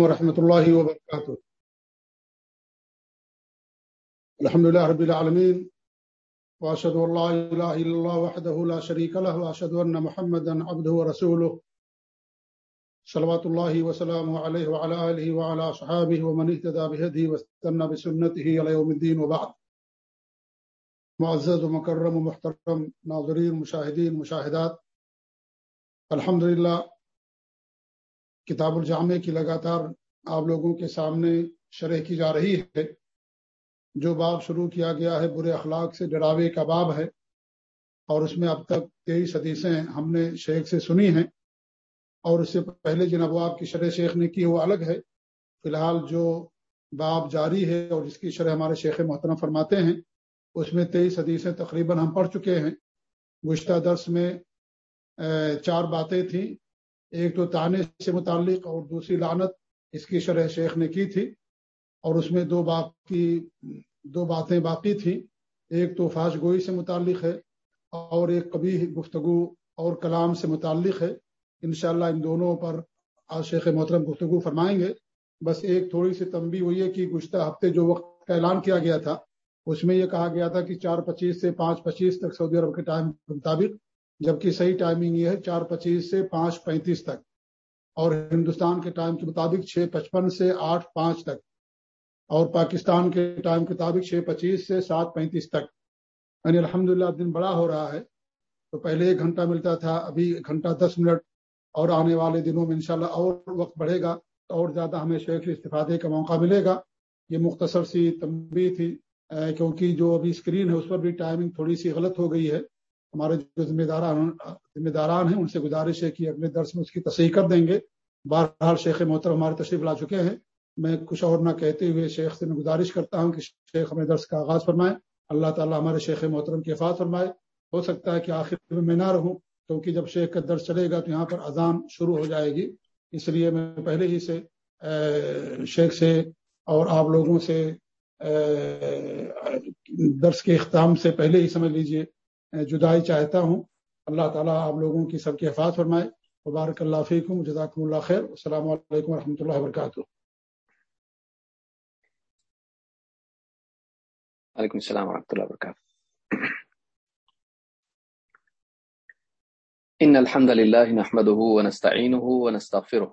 ورحمۃ اللہ وبرکاتہ۔ الحمد لله رب العالمين واشهد ان لا اله الا الله وحده لا شريك له واشهد ان محمدا عبده ورسوله صلوات الله وسلامه عليه وعلى اله وعلى اصحابه ومن اهتدى بهديه واستنى بسنته الى يوم الدين وبعد۔ معزز ومكرم ومحترم ناظرين مشاهدين مشاهدات الحمد لله کتاب الجامع کی لگاتار آپ لوگوں کے سامنے شرح کی جا رہی ہے۔ جو باب شروع کیا گیا ہے برے اخلاق سے، ڈراوے کا باب ہے۔ اور اس میں اب تک تیئیس حدیثیں ہم نے شیخ سے سنی ہیں۔ اور اس سے پہلے جن ابواب کی شرح شیخ نے کی وہ الگ ہے۔ فی الحال جو باب جاری ہے اور جس کی شرح ہمارے شیخ محترم فرماتے ہیں، اس میں تیئیس حدیثیں تقریباً ہم پڑھ چکے ہیں۔ گزشتہ درس میں چار باتیں تھیں۔ ایک تو تانے سے متعلق اور دوسری لانت اس کی شرح شیخ نے کی تھی اور اس میں دو باقی دو باتیں باقی تھیں ایک تو فاش گوئی سے متعلق ہے اور ایک کبھی گفتگو اور کلام سے متعلق ہے انشاءاللہ ان دونوں پر آج شیخ محترم گفتگو فرمائیں گے بس ایک تھوڑی سی تنبی ہوئی ہے کہ گزشتہ ہفتے جو وقت کا اعلان کیا گیا تھا اس میں یہ کہا گیا تھا کہ چار پچیس سے پانچ پچیس تک سعودی عرب کے ٹائم کے مطابق جبکہ صحیح ٹائمنگ یہ ہے چار پچیس سے پانچ پینتیس تک اور ہندوستان کے ٹائم کے مطابق چھ پچپن سے آٹھ پانچ تک اور پاکستان کے ٹائم کے مطابق چھ پچیس سے سات پینتیس تک۔ یعنی الحمد دن بڑا ہو رہا ہے۔ تو پہلے ایک گھنٹہ ملتا تھا، ابھی ایک گھنٹہ دس منٹ اور آنے والے دنوں میں انشاءاللہ اور وقت بڑھے گا تو اور زیادہ ہمیں شیخ استفادے کا موقع ملے گا۔ یہ مختصر سی تنبی تھی کیونکہ جو ابھی اسکرین ہے اس پر بھی ٹائمنگ تھوڑی سی غلط ہو گئی ہے۔ ہمارے جو ذمہ داران ذمہ داران ہیں، ان سے گزارش ہے کہ اگلے درس میں اس کی تصحیح کر دیں گے۔ بہرحال شیخ محترم ہمارے تشریف لا چکے ہیں۔ میں کچھ اور نہ کہتے ہوئے شیخ سے میں گزارش کرتا ہوں کہ شیخ ہمیں درس کا آغاز فرمائے۔ اللہ تعالیٰ ہمارے شیخ محترم کی حفاظ فرمائے۔ ہو سکتا ہے کہ آخر میں میں نہ رہوں، کیونکہ جب شیخ کا درس چلے گا تو یہاں پر اذان شروع ہو جائے گی۔ اس لیے میں پہلے ہی سے شیخ سے اور آپ لوگوں سے درس کے اختتام سے پہلے ہی سمجھ لیجیے۔ جدائی چاہتا ہوں۔ اللہ تعالیٰ آپ لوگوں کی سب کی حفاظ فرمائے۔ مبارک اللہ فیکم، جزاکم اللہ خیر۔ السلام علیکم و رحمۃ اللہ وبرکاتہ۔ وعلیکم السلام ورحمۃ اللہ وبرکاتہ۔ ان الحمد لله نحمده ونستعينه ونستغفره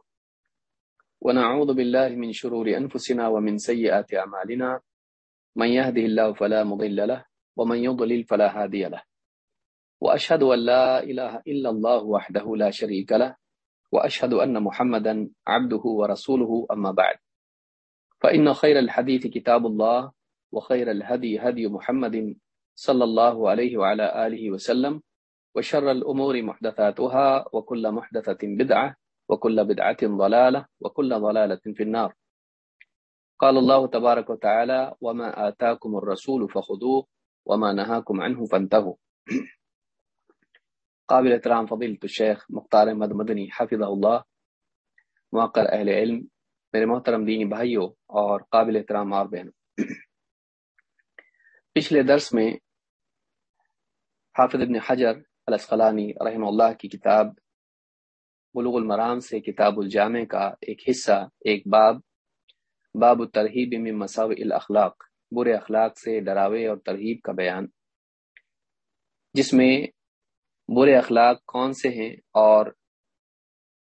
ونعوذ بالله من شرور انفسنا ومن سيئات اعمالنا۔ من يهده الله فلا مضل له، ومن يضلل فلا هادي له۔ وأشهد أن لا إله إلا الله وحده لا شريك له، وأشهد أن محمدا عبده ورسوله، أما بعد. فإن خير الحديث كتاب الله، وخير الهدي هدي محمد صلى الله عليه وعلى آله وسلم، وشر الأمور محدثاتها، وكل محدثة بدعة، وكل بدعة ضلالة، وكل ضلالة في النار. قال الله تبارك وتعالى وما آتاكم الرسول فخذوه، وما نهاكم عنه فانتهوا. قابل احترام فضیل تو شیخ مختار مد مدنی حفظ اللہ موقر اہل علم، میرے محترم دینی بھائیوں اور قابل احترام اور بہنوں۔ پچھلے درس میں حافظ ابن حجر الاسقلانی رحم اللہ کی کتاب بلوغ المرام سے کتاب الجامع کا ایک حصہ، ایک باب باب الترحیب من مساو الاخلاق، برے اخلاق سے ڈراوے اور ترہیب کا بیان۔ جس میں برے اخلاق کون سے ہیں اور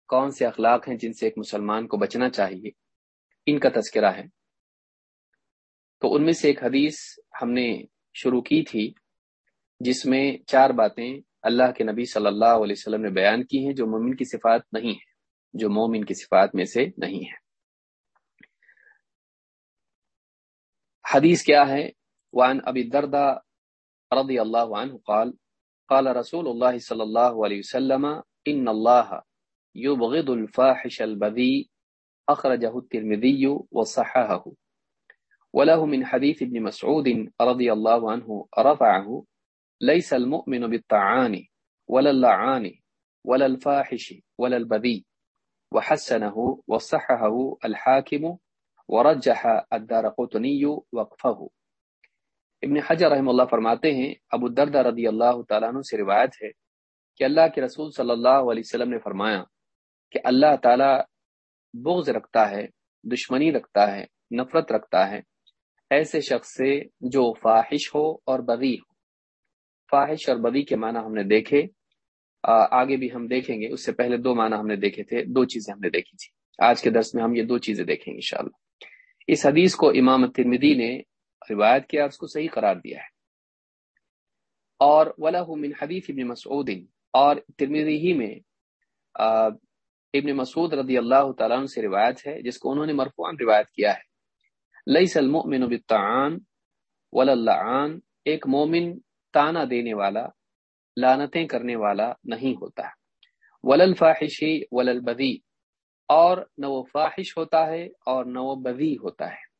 کون سے اخلاق ہیں جن سے ایک مسلمان کو بچنا چاہیے؟ ان کا تذکرہ ہے۔ تو ان میں سے ایک حدیث ہم نے شروع کی تھی، جس میں چار باتیں اللہ کے نبی صلی اللہ علیہ وسلم نے بیان کی ہیں جو مومن کی صفات نہیں ہے جو مومن کی صفات میں سے نہیں ہے حدیث کیا ہے؟ وان ابی دردہ رضی اللہ عنہ قال قال رسول الله صلى الله عليه وسلم، إن الله يبغض الفاحش البذيء أخرجه الترمذي وصححه وله من حديث ابن مسعود رضي الله عنه رفعه ليس المؤمن بالطعان ولا اللعان ولا الفاحش ولا البذيء وحسنه وصححه الحاكم ورجح الدار قطني وقفه ابن حجر رحم اللہ فرماتے ہیں، ابو دردہ رضی اللہ تعالیٰ عنہ سے روایت ہے کہ اللہ کے رسول صلی اللہ علیہ وسلم نے فرمایا کہ اللہ تعالیٰ بغض رکھتا ہے، دشمنی رکھتا ہے، نفرت رکھتا ہے۔ ایسے شخص سے جو فاحش ہو اور بغی ہو۔ فاحش اور بدی کے معنی ہم نے دیکھے۔ آگے بھی ہم دیکھیں گے۔ اس سے پہلے دو معنی ہم نے دیکھے تھے، دو چیزیں ہم نے دیکھی تھی آج کے درس میں ہم یہ دو چیزیں دیکھیں گے انشاءاللہ۔ اس حدیث کو امام ترمدی نے روایت کیا، اس کو صحیح قرار دیا ہے۔ اور ولا من حدیث ابن مسعود، اور ترمدی ہی میں ابن مسعود رضی اللہ تعالیٰ عنہ سے روایت ہے، جس کو انہوں نے مرفوعاً روایت کیا ہے۔ لیس المؤمن بالطعان ولا اللعان، ایک مومن تانا دینے والا لانتیں کرنے والا نہیں ہوتا۔ ولل فاحشی ولل بدی اور نہ وہ فاحش ہوتا ہے اور نہ وہ بدی ہوتا ہے۔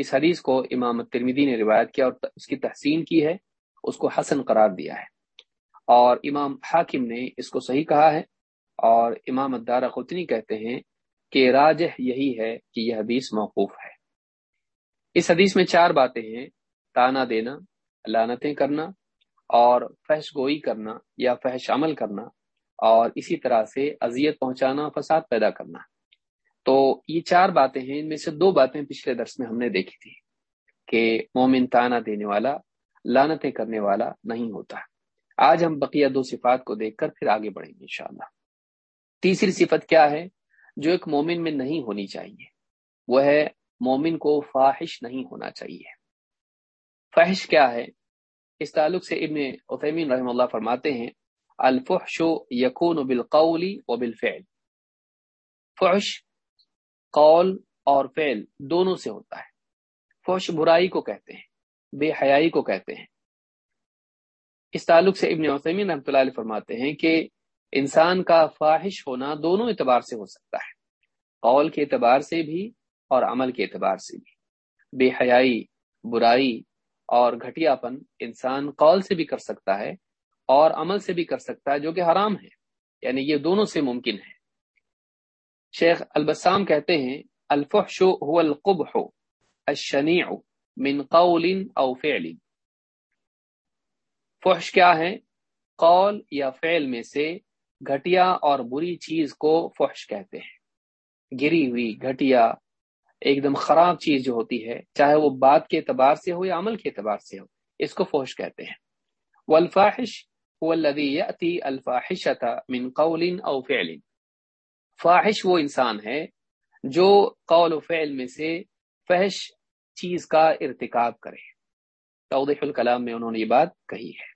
اس حدیث کو امام ترمیدی نے روایت کیا اور اس کی تحسین کی ہے، اس کو حسن قرار دیا ہے۔ اور امام حاکم نے اس کو صحیح کہا ہے اور امام ادارہ قطنی کہتے ہیں کہ راجح یہی ہے کہ یہ حدیث موقوف ہے۔ اس حدیث میں چار باتیں ہیں، تانا دینا لانتیں کرنا اور فحش گوئی کرنا یا فحش عمل کرنا اور اسی طرح سے اذیت پہنچانا، فساد پیدا کرنا۔ تو یہ چار باتیں ہیں، ان میں سے دو باتیں پچھلے درس میں ہم نے دیکھی تھی کہ مومن تانا دینے والا لانتیں کرنے والا نہیں ہوتا۔ آج ہم بقیہ دو صفات کو دیکھ کر پھر آگے بڑھیں گے انشاءاللہ۔ تیسری صفت کیا ہے؟ جو ایک مومن میں نہیں ہونی چاہیے، وہ ہے مومن کو فاحش نہیں ہونا چاہیے۔ فحش کیا ہے؟ اس تعلق سے ابن عثیمین رحم اللہ فرماتے ہیں، الفحش یقون بالقول و بالفعل فحش قول اور فعل دونوں سے ہوتا ہے۔ فحش برائی کو کہتے ہیں، بے حیائی کو کہتے ہیں۔ اس تعلق سے ابن عثیمین رحمۃ اللہ علیہ فرماتے ہیں کہ انسان کا فاحش ہونا دونوں اعتبار سے ہو سکتا ہے۔ قول کے اعتبار سے بھی اور عمل کے اعتبار سے بھی۔ بے حیائی، برائی اور گھٹیا پن انسان قول سے بھی کر سکتا ہے اور عمل سے بھی کر سکتا ہے جو کہ حرام ہے۔ یعنی یہ دونوں سے ممکن ہے۔ شیخ البسام کہتے ہیں، الفحش هو القبح الشنیع من قول او فعل. فحش کیا ہے؟ قول یا فعل میں سے گھٹیا اور بری چیز کو فحش کہتے ہیں۔ گری ہوئی، گھٹیا، ایک دم خراب چیز جو ہوتی ہے، چاہے وہ بات کے اعتبار سے ہو یا عمل کے اعتبار سے ہو، اس کو فوش کہتے ہیں۔ والفاحش هو الذي ياتي الفاحشه من قول او فعل. فاحش وہ انسان ہے جو قول و فعل میں سے فحش چیز کا ارتکاب کرے۔ توضیح الکلام میں انہوں نے یہ بات کہی ہے۔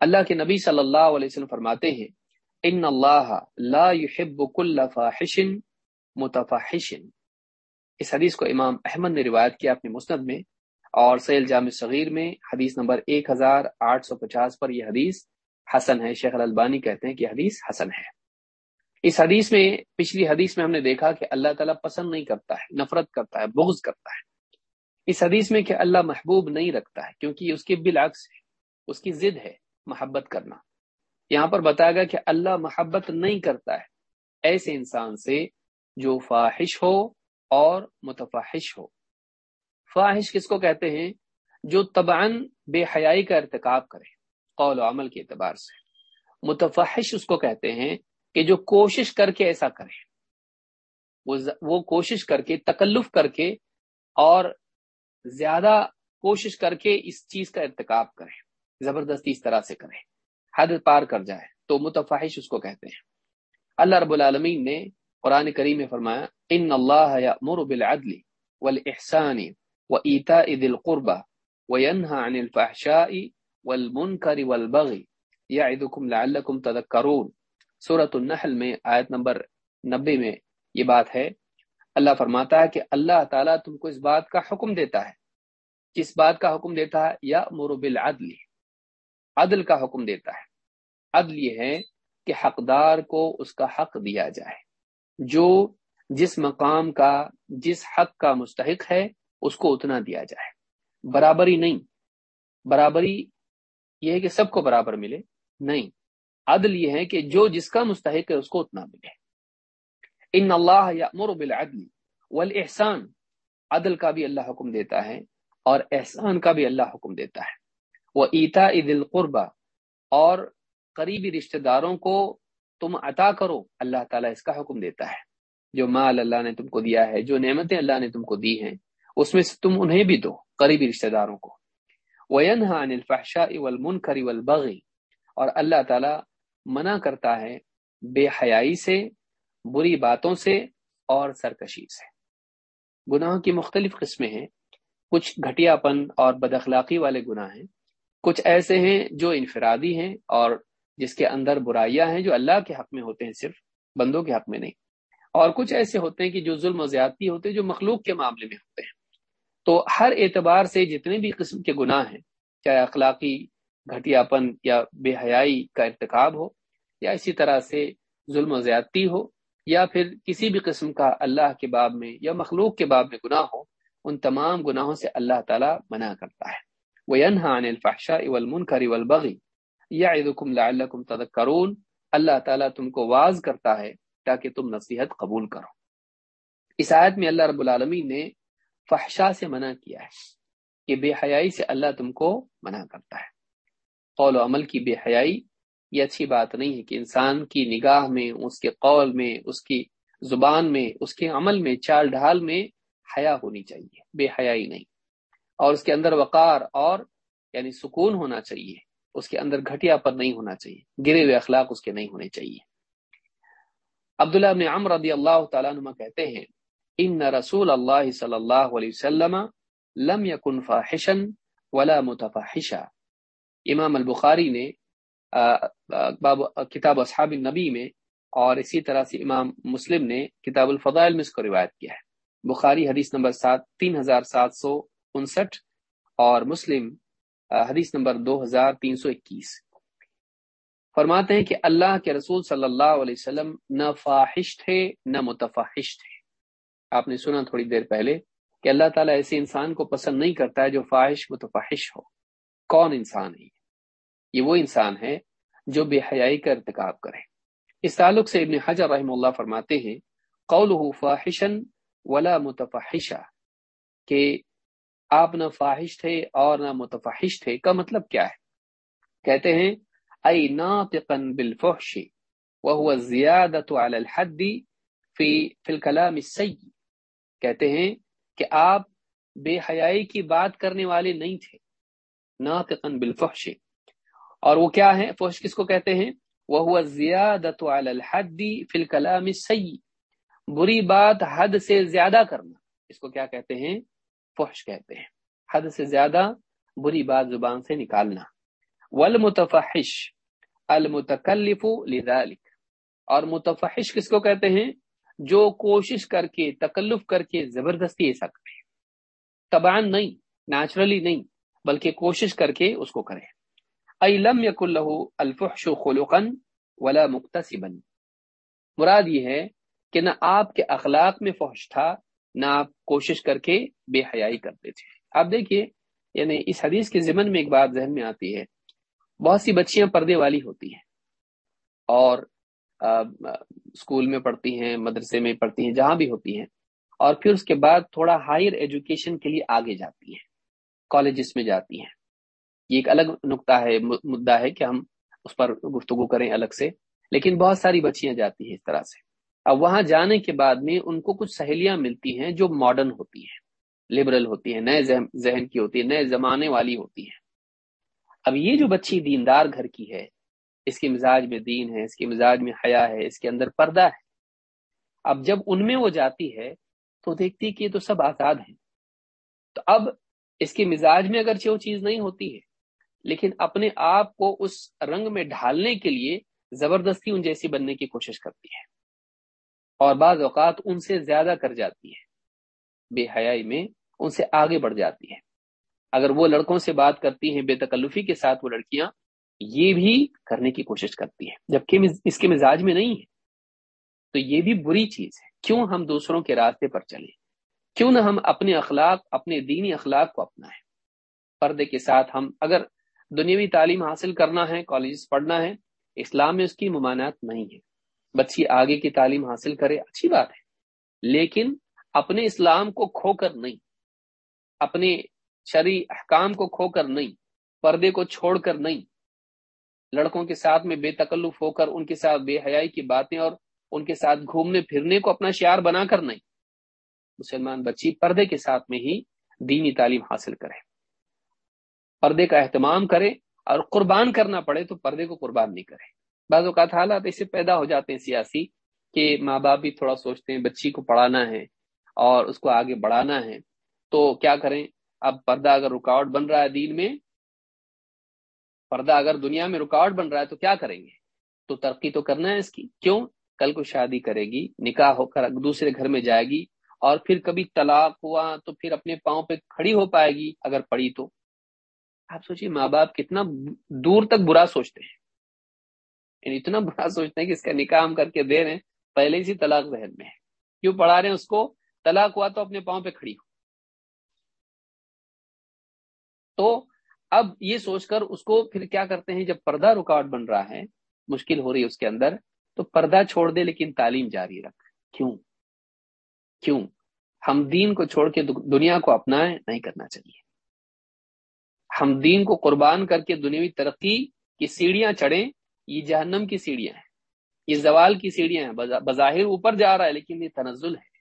اللہ کے نبی صلی اللہ علیہ وسلم فرماتے ہیں، ان اللہ لا يحب كل فاحش متفحش. اس حدیث کو امام احمد نے روایت کیا اپنے مسند میں اور سیل جامع صغیر میں حدیث نمبر ایک ہزار آٹھ سو پچاس پر یہ حدیث حسن ہے۔ شیخ البانی کہتے ہیں کہ حدیث حسن ہے۔ اس حدیث میں، پچھلی حدیث میں ہم نے دیکھا کہ اللہ تعالیٰ پسند نہیں کرتا ہے، نفرت کرتا ہے، بغض کرتا ہے۔ اس حدیث میں کہ اللہ محبوب نہیں رکھتا ہے، کیونکہ اس کے بالعکس ہے، اس کی ضد ہے محبت کرنا۔ یہاں پر بتایا گیا کہ اللہ محبت نہیں کرتا ہے، ایسے انسان سے جو فاحش ہو اور متفحش ہو۔ فاحش کس کو کہتے ہیں؟ جو طبعا بے حیائی کا ارتکاب کرے، قول و عمل کے اعتبار سے۔ متفحش اس کو کہتے ہیں کہ جو کوشش کر کے ایسا کرے وہ کوشش کر کے، تکلف کر کے اور زیادہ کوشش کر کے اس چیز کا ارتکاب کرے زبردستی اس طرح سے کرے حد پار کر جائے تو متفحش اس کو کہتے ہیں۔ اللہ رب العالمین نے قرآن کریم میں فرمایا، ان اللہ یأمر بالعدل والاحسان وایتاء ذی القربى وینهى عن الفحشاء والمنکر والبغي یعدکم لعلکم تذکرون۔ سورۃ النحل میں آیت نمبر 90 میں یہ بات ہے۔ اللہ فرماتا ہے کہ اللہ تعالیٰ تم کو اس بات کا حکم دیتا ہے۔ کس بات کا حکم دیتا ہے؟ یا مر بالعدل۔ عدل کا حکم دیتا ہے۔ عدل یہ ہے کہ حقدار کو اس کا حق دیا جائے۔ جو جس مقام کا، جس حق کا مستحق ہے، اس کو اتنا دیا جائے۔ برابری نہیں۔ برابری یہ ہے کہ سب کو برابر ملے۔ نہیں۔ عدل یہ ہے کہ جو جس کا مستحق ہے اس کو اتنا ملے۔ ان اللہ یامر بالعدل والاحسان عدل کا بھی اللہ حکم دیتا ہے اور احسان کا بھی اللہ حکم دیتا ہے۔ وہ ایتا عید القربہ اور قریبی رشتہ داروں کو تم عطا کرو، اللہ تعالیٰ اس کا حکم دیتا ہے۔ جو مال اللہ نے تم کو دیا ہے، جو نعمتیں اللہ نے تم کو دی ہیں، اس میں سے تم انہیں بھی دو، قریبی رشتہ داروں کو۔ اور اللہ تعالی منع کرتا ہے بے حیائی سے، بری باتوں سے اور سرکشی سے۔ گناہوں کی مختلف قسمیں ہیں۔ کچھ گھٹیا پن اور بد اخلاقی والے گناہ ہیں۔ کچھ ایسے ہیں جو انفرادی ہیں اور جس کے اندر برائیاں ہیں جو اللہ کے حق میں ہوتے ہیں، صرف بندوں کے حق میں نہیں۔ اور کچھ ایسے ہوتے ہیں کہ جو ظلم و زیادتی ہوتے ہیں جو مخلوق کے معاملے میں ہوتے ہیں۔ تو ہر اعتبار سے جتنے بھی قسم کے گناہ ہیں، چاہے اخلاقی گھٹیا پن یا بے حیائی کا ارتکاب ہو، یا اسی طرح سے ظلم و زیادتی ہو، یا پھر کسی بھی قسم کا اللہ کے باب میں یا مخلوق کے باب میں گناہ ہو، ان تمام گناہوں سے اللہ تعالیٰ منع کرتا ہے۔ وہ عن الفحشاء والمنکر والبغی یعظکم لعلکم تذکرون اللہ تعالیٰ تم کو واز کرتا ہے تاکہ تم نصیحت قبول کرو۔ اس آیت میں اللہ رب العالمین نے فحشا سے منع کیا ہے، کہ بے حیائی سے اللہ تم کو منع کرتا ہے۔ قول و عمل کی بے حیائی، یہ اچھی بات نہیں ہے کہ انسان کی نگاہ میں، اس کے قول میں، اس کی زبان میں، اس کے عمل میں، چال ڈھال میں حیا ہونی چاہیے، بے حیائی نہیں۔ اور اس کے اندر وقار اور یعنی سکون ہونا چاہیے، اس کے اندر گھٹیا پر نہیں ہونا چاہیے، گرے ہوئے اخلاق اس کے نہیں ہونے چاہیے۔ عبداللہ ابن عمر رضی اللہ تعالیٰ نما کہتے ہیں، ان رسول اللہ صلی اللہ علیہ وسلم لم يكن فاحشا ولا متفحشا امام البخاری نے باب، کتاب اصحاب النبی میں اور اسی طرح سے امام مسلم نے کتاب الفضائل میں اس کو روایت کیا ہے۔ بخاری حدیث نمبر سات، تین ہزار سات سو انسٹھ اور مسلم حدیث نمبر دو ہزار تین سو اکیس۔ فرماتے ہیں کہ اللہ کے رسول صلی اللہ علیہ وسلم نہ فاحش تھے، نہ متفحش تھے۔ آپ نے سنا تھوڑی دیر پہلے کہ اللہ تعالیٰ ایسے انسان کو پسند نہیں کرتا ہے جو فاحش متفحش ہو۔ کون انسان ہے؟ یہ وہ انسان ہے جو بے حیائی کا ارتکاب کرے۔ اس تعلق سے ابن حجر رحم اللہ فرماتے ہیں قول فاحشن ولا متفحشا کہ آپ نہ فاحش تھے اور نہ متفحش تھے کا مطلب کیا ہے؟ کہتے ہیں ائی ناطقا بالفحش وهو الزیادة على الحد فی فی الكلام السیء۔ کہتے ہیں کہ آپ بے حیائی کی بات کرنے والے نہیں تھے، ناطقا بالفحش۔ اور وہ کیا ہے فحش کس کو کہتے ہیں؟ وہ زیادت علی الحد فی الکلام السیء بری بات حد سے زیادہ کرنا۔ اس کو کیا کہتے ہیں؟ فحش کہتے ہیں۔ حد سے زیادہ بری بات زبان سے نکالنا۔ والمتفحش۔ المتکلف لذلك۔ اور متفحش کس کو کہتے ہیں؟ جو کوشش کر کے، تکلف کر کے زبردستی ایسا کرے۔ تبان نہیں نیچرلی نہیں، بلکہ کوشش کر کے اس کو کرے۔ لم يكن له الفحش خلقا ولا مقتصبا مراد یہ ہے کہ نہ آپ کے اخلاق میں فحش تھا، نہ آپ کوشش کر کے بے حیائی کرتے تھے۔ آپ دیکھیے یعنی اس حدیث کے ضمن میں ایک بات ذہن میں آتی ہے، بہت سی بچیاں پردے والی ہوتی ہیں اور اسکول میں پڑھتی ہیں، مدرسے میں پڑھتی ہیں، جہاں بھی ہوتی ہیں، اور پھر اس کے بعد تھوڑا ہائر ایجوکیشن کے لیے آگے جاتی ہیں، کالجز میں جاتی ہیں۔ یہ ایک الگ نقطہ ہے مدعا ہے کہ ہم اس پر گفتگو کریں الگ سے، لیکن بہت ساری بچیاں جاتی ہیں اس طرح سے۔ اب وہاں جانے کے بعد میں ان کو کچھ سہیلیاں ملتی ہیں جو ماڈرن ہوتی ہیں لبرل ہوتی ہیں، نئے ذہن کی ہوتی ہے نئے زمانے والی ہوتی ہیں۔ اب یہ جو بچی دیندار گھر کی ہے، اس کے مزاج میں دین ہے، اس کے مزاج میں حیا ہے، اس کے اندر پردہ ہے۔ اب جب ان میں وہ جاتی ہے، تو دیکھتی کہ یہ تو سب آزاد ہیں۔ تو اب اس کے مزاج میں اگرچہ وہ چیز نہیں ہوتی ہے لیکن اپنے آپ کو اس رنگ میں ڈھالنے کے لیے زبردستی ان جیسی بننے کی کوشش کرتی ہے۔ اور بعض اوقات ان سے زیادہ کر جاتی ہے۔ بے حیائی میں ان سے آگے بڑھ جاتی ہے۔ اگر وہ لڑکوں سے بات کرتی ہیں، بے تکلفی کے ساتھ وہ لڑکیاں، یہ بھی کرنے کی کوشش کرتی ہیں۔ جبکہ اس کے مزاج میں نہیں ہے۔ تو یہ بھی بری چیز ہے۔ کیوں ہم دوسروں کے راستے پر چلیں؟ کیوں نہ ہم اپنے اخلاق، اپنے دینی اخلاق کو اپنائیں؟ پردے کے ساتھ ہم اگر دنیاوی تعلیم حاصل کرنا ہے کالجز پڑھنا ہے، اسلام میں اس کی ممانعت نہیں ہے۔ بچی آگے کی تعلیم حاصل کرے، اچھی بات ہے۔ لیکن اپنے اسلام کو کھو کر نہیں، اپنے شرع احکام کو کھو کر نہیں، پردے کو چھوڑ کر نہیں۔ لڑکوں کے ساتھ میں بے تکلف ہو کر، ان کے ساتھ بے حیائی کی باتیں اور ان کے ساتھ گھومنے پھرنے کو اپنا شعار بنا کر نہیں۔ مسلمان بچی پردے کے ساتھ میں ہی دینی تعلیم حاصل کرے۔ پردے کا اہتمام کرے اور قربان کرنا پڑے تو پردے کو قربان نہیں کرے۔ بعض اوقات حالات ایسے پیدا ہو جاتے ہیں سیاسی کہ ماں باپ بھی تھوڑا سوچتے ہیں بچی کو پڑھانا ہے اور اس کو آگے بڑھانا ہے۔ تو کیا کریں؟ اب پردہ اگر رکاوٹ بن رہا ہے دین میں، پردہ اگر دنیا میں رکاوٹ بن رہا ہے تو کیا کریں گے؟ تو ترقی تو کرنا ہے اس کی۔ کیوں؟ کل کو شادی کرے گی، نکاح ہو کر دوسرے گھر میں جائے گی اور پھر کبھی طلاق ہوا تو پھر اپنے پاؤں پہ کھڑی ہو پائے گی۔ اگر پڑی تو آپ سوچیے، ماں باپ کتنا دور تک برا سوچتے ہیں۔ یعنی اتنا برا سوچتے ہیں کہ اس کا نکاح ہم کر کے دے رہے ہیں، پہلے ہی طلاق ذہن میں ہے۔ کیوں پڑھا رہے ہیں اس کو؟ طلاق ہوا تو اپنے پاؤں پہ کھڑی ہو۔ تو اب یہ سوچ کر اس کو پھر کیا کرتے ہیں، جب پردہ رکاوٹ بن رہا ہے، مشکل ہو رہی ہے اس کے اندر، تو پردہ چھوڑ دے لیکن تعلیم جاری رکھ۔ کیوں؟ کیوں؟ ہم دین کو چھوڑ کے دنیا کو اپنائیں نہیں کرنا چاہیے۔ ہم دین کو قربان کر کے دنیاوی ترقی کی سیڑھیاں چڑھیں، یہ جہنم کی سیڑھیاں ہیں۔ یہ زوال کی سیڑھیاں ہیں۔ بظاہر اوپر جا رہا ہے، لیکن یہ تنزل ہے۔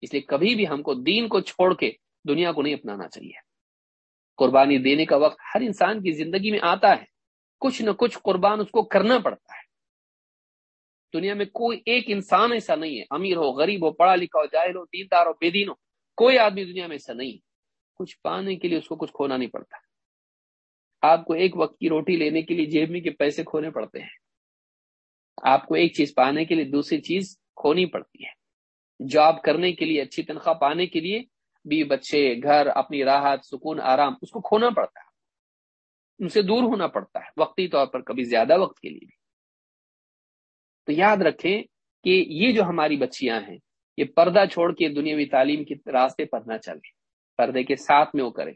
اس لیے کبھی بھی ہم کو دین کو چھوڑ کے دنیا کو نہیں اپنانا چاہیے۔ قربانی دینے کا وقت ہر انسان کی زندگی میں آتا ہے۔ کچھ نہ کچھ قربان اس کو کرنا پڑتا ہے۔ دنیا میں کوئی ایک انسان ایسا نہیں ہے۔ امیر ہو، غریب ہو، پڑھا لکھا ہو، جاہل ہو، دیندار ہو، بے دین ہو۔ کوئی آدمی دنیا میں ایسا نہیں ہے۔ کچھ پانے کے لیے اس کو کچھ کھونا نہیں پڑتا۔ آپ کو ایک وقت کی روٹی لینے کے لیے جیب میں کے پیسے کھونے پڑتے ہیں۔ آپ کو ایک چیز پانے کے لیے دوسری چیز کھونی پڑتی ہے۔ جاب کرنے کے لیے اچھی تنخواہ پانے کے لیے بھی بچے، گھر، اپنی راحت، سکون، آرام، اس کو کھونا پڑتا ہے۔ ان سے دور ہونا پڑتا ہے، وقتی طور پر کبھی زیادہ وقت کے لیے بھی۔ تو یاد رکھیں کہ یہ جو ہماری بچیاں ہیں، یہ پردہ چھوڑ کے دنیاوی تعلیم کے راستے پر نہ چلے پردے کے ساتھ میں وہ کرے،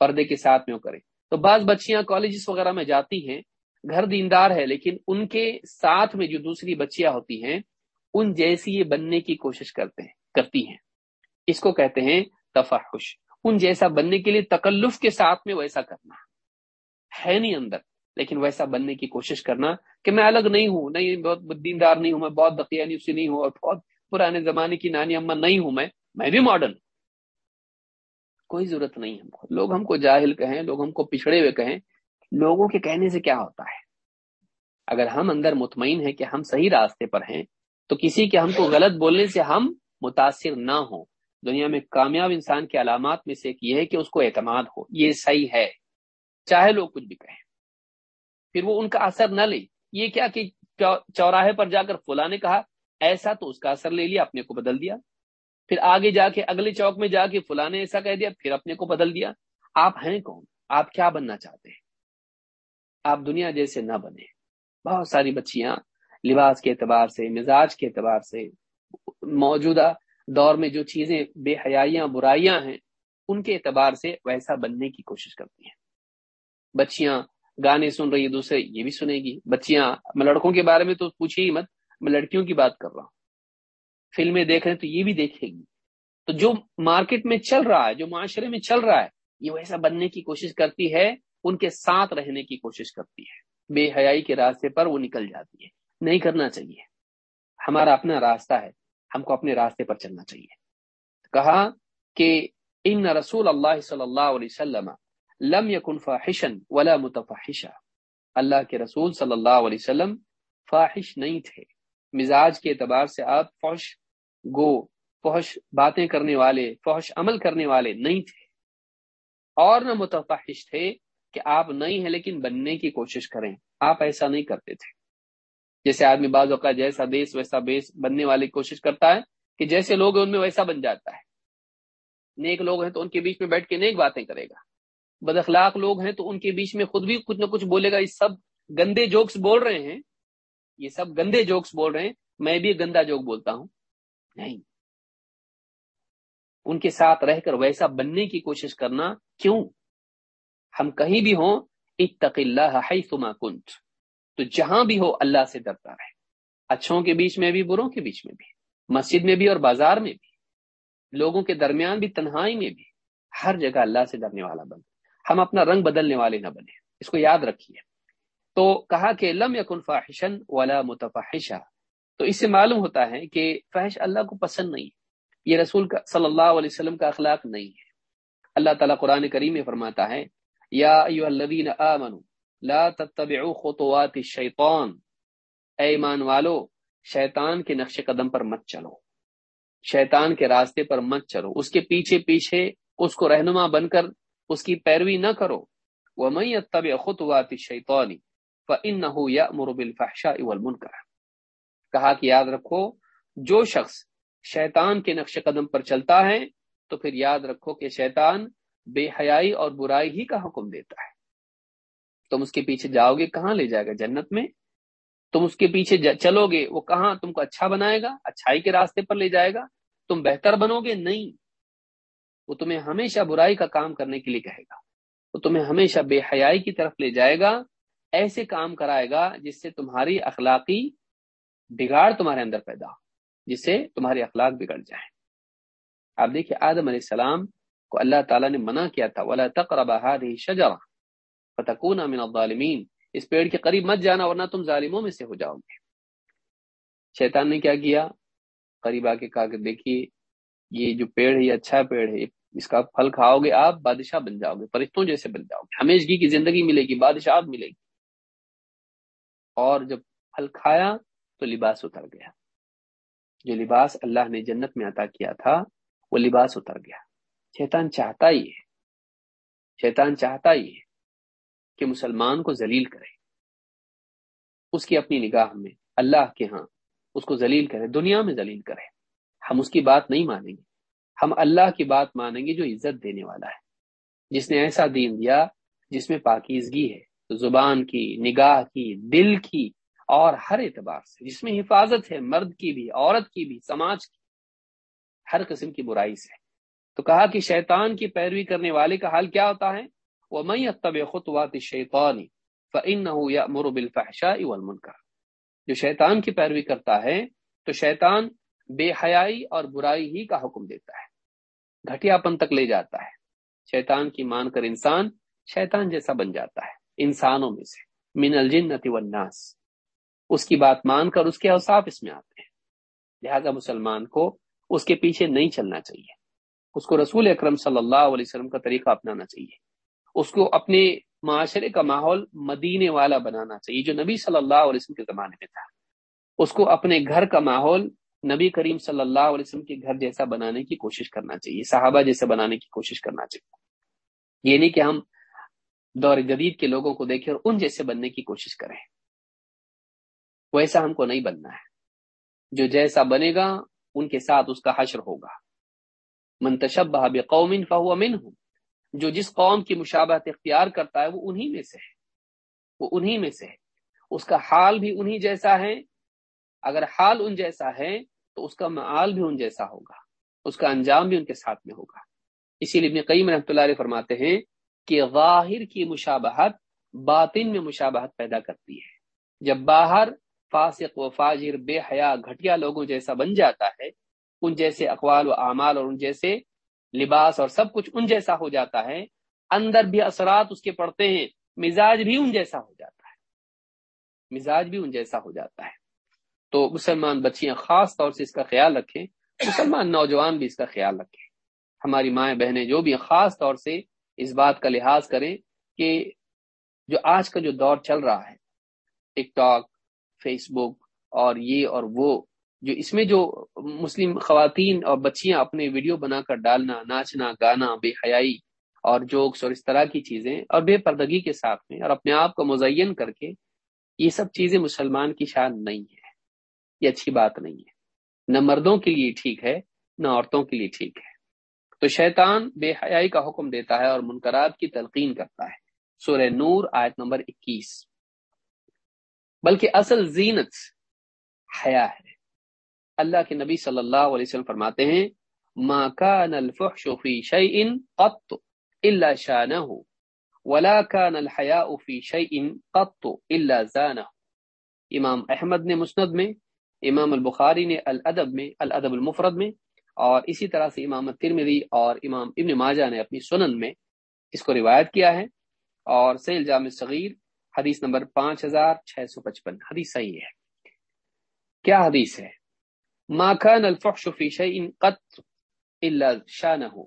پردے کے ساتھ میں وہ کرے۔ تو بعض بچیاں کالجز وغیرہ میں جاتی ہیں، گھر دیندار ہے، لیکن ان کے ساتھ میں جو دوسری بچیاں ہوتی ہیں، ان جیسی یہ بننے کی کوشش کرتے ہیں، کرتی ہیں۔ اس کو کہتے ہیں تفحش۔ ان جیسا بننے کے لیے تکلف کے ساتھ میں ویسا کرنا۔ ہے نہیں اندر، لیکن ویسا بننے کی کوشش کرنا کہ میں الگ نہیں ہوں، نہیں، بہت دیندار نہیں ہوں، میں بہت دقیانی اسی نہیں ہوں اور بہت پرانے زمانے کی نانی اما نہیں ہوں، میں میں بھی ماڈرن کوئی ضرورت نہیں ہم کو لوگ ہم کو جاہل کہیں، لوگ ہم کو پچھڑے ہوئے کہیں، لوگوں کے کہنے سے کیا ہوتا ہے؟ اگر ہم اندر مطمئن ہیں کہ ہم صحیح راستے پر ہیں، تو کسی کے ہم کو غلط بولنے سے ہم متاثر نہ ہوں۔ دنیا میں کامیاب انسان کے علامات میں سے ایک یہ ہے کہ اس کو اعتماد ہو۔ یہ صحیح ہے، چاہے لوگ کچھ بھی کہیں۔ پھر وہ ان کا اثر نہ لے۔ یہ کیا کہ چوراہے پر جا کر فلاں نے کہا، ایسا تو اس کا اثر لے لیا، اپنے کو بدل دیا۔ پھر آگے جا کے اگلے چوک میں جا کے فلاں نے ایسا کہہ دیا، پھر اپنے کو بدل دیا۔ آپ ہیں کون؟ آپ کیا بننا چاہتے ہیں؟ آپ دنیا جیسے نہ بنے۔ بہت ساری بچیاں لباس کے اعتبار سے، مزاج کے اعتبار سے موجودہ دور میں جو چیزیں بے حیاں برائیاں ہیں، ان کے اعتبار سے ویسا بننے کی کوشش کرتی ہیں۔ بچیاں گانے سن رہی، دوسرے یہ بھی سنے گی۔ بچیاں، میں لڑکوں کے بارے میں تو پوچھے ہی مت، میں لڑکیوں کی بات کر رہا ہوں۔ فلمیں دیکھ رہے ہیں تو یہ بھی دیکھے گی تو جو مارکیٹ میں چل رہا ہے، جو معاشرے میں چل رہا ہے، یہ ویسا بننے کی کوشش کرتی ہے، ان کے ساتھ رہنے کی کوشش کرتی ہے۔ بے حیائی کے راستے پر وہ نکل جاتی ہے۔ نہیں کرنا چاہیے۔ ہمارا اپنا راستہ ہے۔ ہم کو اپنے راستے پر چلنا چاہیے۔ کہا کہ ان رسول اللہ صلی اللہ علیہ وسلم لم یکن فاحشن ولا متفحشا۔ اللہ کے رسول صلی اللہ علیہ وسلم فاحش نہیں تھے۔ مزاج کے اعتبار سے آپ فوش گو فوش باتیں کرنے والے فوش عمل کرنے والے نہیں تھے۔ اور نہ متفحش تھے کہ آپ نہیں ہیں، لیکن بننے کی کوشش کریں۔ آپ ایسا نہیں کرتے تھے۔ جیسے آدمی بعض اوقات جیسا دیس ویسا بیس بننے والی کوشش کرتا ہے کہ جیسے لوگ ہیں ان میں ویسا بن جاتا ہے۔ نیک لوگ ہیں تو ان کے بیچ میں بیٹھ کے نیک باتیں کرے گا۔ بد اخلاق لوگ ہیں تو ان کے بیچ میں خود بھی کچھ نہ کچھ بولے گا۔ یہ سب گندے جوکس بول رہے ہیں۔ یہ سب گندے جوکس بول رہے ہیں، میں بھی گندا جوک بولتا ہوں۔ نہیں۔ ان کے ساتھ رہ کر ویسا بننے کی کوشش کرنا کیوں؟ ہم کہیں بھی ہوں، اتق اللہ حیثما کنت۔ تو جہاں بھی ہو، اللہ سے ڈرتا رہے۔ اچھوں کے بیچ میں بھی، بروں کے بیچ میں بھی۔ مسجد میں بھی اور بازار میں بھی۔ لوگوں کے درمیان بھی، تنہائی میں بھی۔ ہر جگہ اللہ سے ڈرنے والا بن۔ ہم اپنا رنگ بدلنے والے نہ بنے اس کو یاد رکھیے۔ تو کہا کہ لم یکن فاحشن ولا متفحشا تو اس سے معلوم ہوتا ہے کہ فحش اللہ کو پسند نہیں یہ رسول کا صلی اللہ علیہ وسلم کا اخلاق نہیں ہے۔ اللہ تعالیٰ قرآن کریم میں فرماتا ہے، یا الذین آمنوا، لا تتبعوا خطوات الشیطان۔ اے ایمان والو، شیطان کے نقش قدم پر مت چلو۔ شیطان کے راستے پر مت چلو۔ اس کے پیچھے پیچھے اس کو رہنما بن کر اس کی پیروی نہ کرو۔ ومن يتبع خطوات الشیطان فانه یامر بالفحشاء والمنکر کہا کہ یاد رکھو، جو شخص شیطان کے نقش قدم پر چلتا ہے، تو پھر یاد رکھو کہ شیطان بے حیائی اور برائی ہی کا حکم دیتا ہے۔ تم اس کے پیچھے جاؤ گے کہاں؟ لے جائے گا جنت میں۔ تم اس کے پیچھے چلو گے، وہ کہاں تم کو اچھا بنائے گا؟ اچھائی کے راستے پر لے جائے گا۔ تم بہتر بنو گے؟ نہیں۔ وہ تمہیں ہمیشہ برائی کا کام کرنے کے لیے کہے گا۔ وہ تمہیں ہمیشہ بے حیائی کی طرف لے جائے گا۔ ایسے کام کرائے گا جس سے تمہاری اخلاقی بگاڑ تمہارے اندر پیدا ہو، جس سے تمہارے اخلاق بگڑ جائیں۔ آپ دیکھیے آدم علیہ السلام کو اللہ تعالیٰ نے منع کیا تھا، ولا تقرب هذه الشجره فتكون من الظالمین اس پیڑ کے قریب مت جانا، ورنہ تم ظالموں میں سے ہو جاؤ گے۔ شیطان نے کیا کیا؟ قریب آ کے کہا کہ دیکھیے، یہ جو پیڑ ہے، یہ اچھا پیڑ ہے، اس کا پھل کھاؤ گے آپ، بادشاہ بن جاؤ گے، فرشتوں جیسے بن جاؤ گے۔ ہمیشگی کی زندگی ملے گی، بادشاہ ملے گی۔ اور جب پھل کھایا تو لباس اتر گیا۔ جو لباس اللہ نے جنت میں عطا کیا تھا، وہ لباس اتر گیا۔ شیطان چاہتا ہی ہے، شیطان چاہتا ہی ہے کہ مسلمان کو ذلیل کرے۔ اس کی اپنی نگاہ میں اللہ کے ہاں اس کو ذلیل کرے، دنیا میں ذلیل کرے۔ ہم اس کی بات نہیں مانیں گے۔ ہم اللہ کی بات مانیں گے جو عزت دینے والا ہے۔ جس نے ایسا دین دیا جس میں پاکیزگی ہے۔ زبان کی، نگاہ کی، دل کی اور ہر اعتبار سے۔ جس میں حفاظت ہے، مرد کی بھی، عورت کی بھی، سماج کی۔ ہر قسم کی برائی سے۔ تو کہا کہ شیطان کی پیروی کرنے والے کا حال کیا ہوتا ہے؟ وہ میں طب خطوات شیطانی فن یا مرب الفحشا والمنکر جو شیطان کی پیروی کرتا ہے، تو شیطان بے حیائی اور برائی ہی کا حکم دیتا ہے۔ گھٹیا پن تک لے جاتا ہے۔ شیطان کی مان کر انسان شیطان جیسا بن جاتا ہے۔ انسانوں میں سے، من الجنت والناس۔ اس کی بات مان کر اس کے اوساف اس میں آتے ہیں۔ لہذا مسلمان کو اس کے پیچھے نہیں چلنا چاہیے۔ اس کو رسول اکرم صلی اللہ علیہ وسلم کا طریقہ اپنانا چاہیے۔ اس کو اپنے معاشرے کا ماحول مدینے والا بنانا چاہیے، جو نبی صلی اللہ علیہ وسلم کے زمانے میں تھا۔ اس کو اپنے گھر کا ماحول نبی کریم صلی اللہ علیہ وسلم کے گھر جیسا بنانے کی کوشش کرنا چاہیے، صحابہ جیسے بنانے کی کوشش کرنا چاہیے۔ یہ نہیں کہ ہم دور جدید کے لوگوں کو دیکھیں اور ان جیسے بننے کی کوشش کریں۔ ویسا ہم کو نہیں بننا ہے۔ جو جیسا بنے گا، ان کے ساتھ اس کا حشر ہوگا۔ منتشب قوم فہو امن ہوں جو جس قوم کی مشابہت اختیار کرتا ہے، وہ انہی میں سے ہے۔ وہ انہی میں سے ہے۔ اس کا حال بھی انہی جیسا ہے۔ اگر حال ان جیسا ہے، تو اس کا معال بھی ان جیسا ہوگا۔ اس کا انجام بھی ان کے ساتھ میں ہوگا۔ اسی لیے ابن قیم رحمۃ اللہ علیہ فرماتے ہیں کہ ظاہر کی مشابہت باطن میں مشابہت پیدا کرتی ہے۔ جب باہر فاسق و فاجر بے حیا گھٹیا لوگوں جیسا بن جاتا ہے، ان جیسے اقوال و اعمال اور ان جیسے لباس اور سب کچھ ان جیسا ہو جاتا ہے، اندر بھی اثرات اس کے پڑتے ہیں، مزاج بھی ان جیسا ہو جاتا ہے۔ مزاج بھی ان جیسا ہو جاتا ہے۔ تو مسلمان بچیاں خاص طور سے اس کا خیال رکھیں، مسلمان نوجوان بھی اس کا خیال رکھیں۔ ہماری مائیں بہنیں جو بھی خاص طور سے اس بات کا لحاظ کریں کہ جو آج کا جو دور چل رہا ہے، ٹک ٹاک، فیس بک اور یہ اور وہ، جو اس میں جو مسلم خواتین اور بچیاں اپنے ویڈیو بنا کر ڈالنا، ناچنا، گانا، بے حیائی اور جوکس اور اس طرح کی چیزیں اور بے پردگی کے ساتھ میں اور اپنے آپ کو مزین کر کے، یہ سب چیزیں مسلمان کی شان نہیں ہے یہ اچھی بات نہیں ہے۔ نہ مردوں کے لیے ٹھیک ہے، نہ عورتوں کے لیے ٹھیک ہے۔ تو شیطان بے حیائی کا حکم دیتا ہے اور منقرات کی تلقین کرتا ہے۔ سورہ نور، آیت نمبر اکیس۔ بلکہ اصل زینت حیا ہے۔ اللہ کے نبی صلی اللہ علیہ وسلم فرماتے ہیں، ما كان الفحش في شيء قط الا شانه ولا كان الحياء في شيء قط الا زانه امام احمد نے مسند میں، امام البخاری نے الادب میں، الادب المفرد میں اور اسی طرح سے امام ترمذی اور امام ابن ماجہ نے اپنی سنن میں اس کو روایت کیا ہے اور سیل جامع صغیر حدیث نمبر پانچ ہزار چھ سو پچپن۔ حدیث صحیح ہے۔ کیا حدیث ہے؟ ماکان الفحش فی شیء قط الا شانہ۔